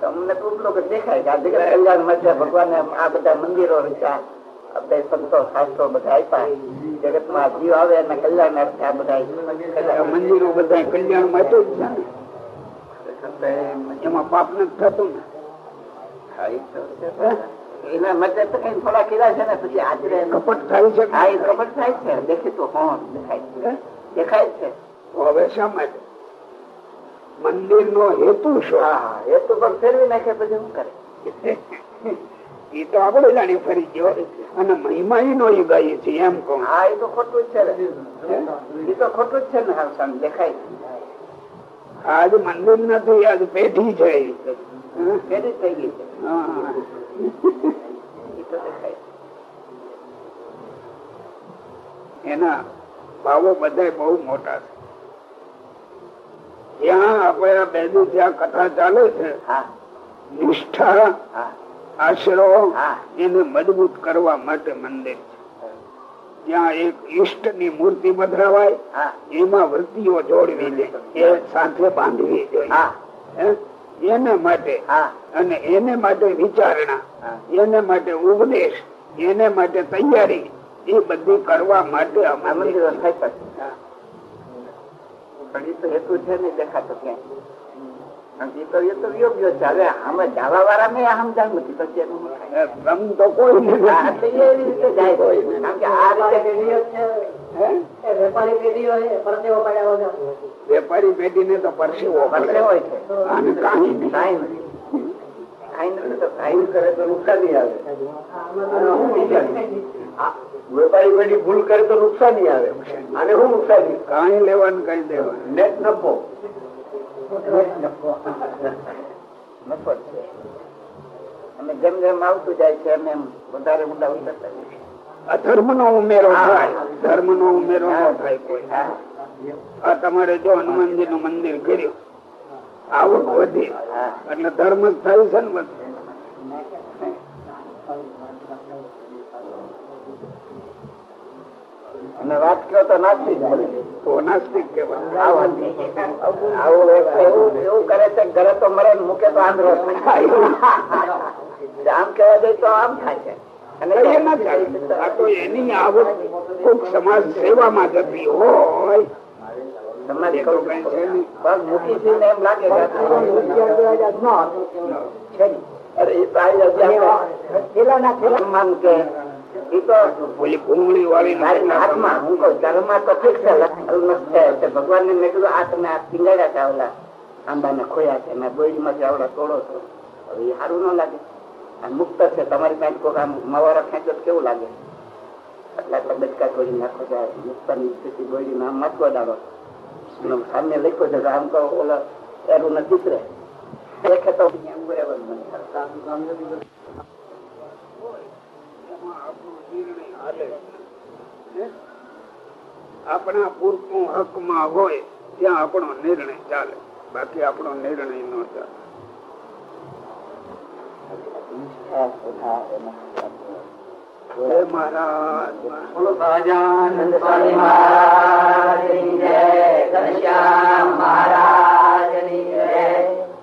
Speaker 4: તમને કે દેખાય કે આ દીકરા કલ્યાણ માટે ભગવાન આ બધા મંદિરો રચ્યા. આ બધા સંતો શાસ્ત્રો બધા આપ્યા. જગતમાં જીવ આવે એના કલ્યાણ અર્થે આ બધા
Speaker 3: મંદિરો બધા કલ્યાણ માટે જ છે એમાં પાપ નથી થતું ને.
Speaker 4: તો. એના તો કઈ થોડા કીધા છે ને પછી હાજરે
Speaker 3: કપટ થાય છે
Speaker 4: હા એ થાય છે. દેખીતું હોં દેખાય છે. દેખાય છે.
Speaker 3: તો હવે શા મંદિર નો હેતુ શું?
Speaker 4: હા હા પણ ફેરવી નાખે પછી શું કરે?
Speaker 3: એ તો આપડે જાણી ફરી ગયો. અને મહિમા ઈ નો ગાય છે એમ કહું.
Speaker 4: હા એ તો ખોટું છે એ તો ખોટું જ છે ને હાલ દેખાય.
Speaker 3: આજ મંદિર નથી આજ પેઢી છે
Speaker 4: પેઢી થઈ ગઈ છે. એ તો દેખાય.
Speaker 3: એના ભાવો બધા બહુ મોટા છે. જ્યાં આપણે આ બેનું જ્યાં કથા ચાલે છે
Speaker 4: હા.
Speaker 3: નિષ્ઠા
Speaker 4: હા.
Speaker 3: આશરો એને મજબૂત કરવા માટે મંદિર છે. ત્યાં એક ઈષ્ટની મૂર્તિ પધરાવાય એમાં વૃત્તિઓ જોડવી દે એ સાથે બાંધવી જોઈએ. એને માટે અને એને માટે વિચારણા એને માટે ઉપદેશ એને માટે તૈયારી એ બધી કરવા માટે
Speaker 4: તો હેતુ છે ને દેખાતો ક્યાંય. એ તો એ તો યોગ્ય છે. હવે વાળા આમ નથી. પછી
Speaker 3: ભ્રમ તો કોઈ
Speaker 4: હા, એ રીતે જાય કારણ કે આ રીતે
Speaker 1: વેપારી પેઢીઓ છે. પરસેવો પડ્યા વગર.
Speaker 3: વેપારી પેઢી ને તો પરસેવો
Speaker 4: વર્ષે
Speaker 3: પડે.
Speaker 4: હોય છે.
Speaker 3: કાંઈ નહીં.
Speaker 4: નથી. વેપારી પેઢી ભૂલ કરે તો નુકસાની આવે. અને શું નુકસાની?
Speaker 3: કાંઈ લેવાનું કઈ દેવાનું.
Speaker 4: નેટ નફો. નફો છે અને જેમ જેમ આવતું જાય છે એમ એમ વધારે ઊંડા ઉતરતા
Speaker 3: અધર્મ નો ઉમેરો થાય ધર્મ નો ઉમેરો ન થાય કોઈ. આ તમારે જો હનુમાનજી નું મંદિર કર્યું આવક વધી. એટલે ધર્મ જ થાય છે ને બધું.
Speaker 4: અને વાત કહો તો નાસ્તિક બને.
Speaker 3: તો નાસ્તિક કહેવાય.
Speaker 4: છે. આવું એવું એવું કરે છે ઘરે તો મરે મૂકે તો આંધળો આમ કેવા જાય તો આમ થાય છે. અને
Speaker 3: ના ચાલે. આ તો એની આવક કોક સમાજ સેવામાં જતી હોય.
Speaker 4: તમારી
Speaker 3: છે
Speaker 4: ને
Speaker 3: ઓલી
Speaker 4: કહું મેં કીધું આ તમે આ ટીંગાડ્યા છે આંબા ને ખોયા છે મેં બોઈમાંથી આવડા તોડો છો. હવે એ સારું ન લાગે. આ મુક્ત છે તમારી પાસે કોઈ આમ મવારા ખેંચો કેવું લાગે? આટલા આટલા બચકા છોડી નાખો છો મુક્તની સ્થિતિ બોઈ નામ મચકો દાડો સામે લખ્યો છે આમ તો ઓલા એનું નથી ચિત્ર દેખે તો મને.
Speaker 3: આપણો પૂરતું હકમાં હોય, ત્યાં આપણો નિર્ણય ચાલે. બાકી આપણો નિર્ણય ન ચાલે. મહારાજ.
Speaker 2: સહજાનંદ સ્વામી મહારાજ જય, ઘનશ્યામ મહારાજ જય.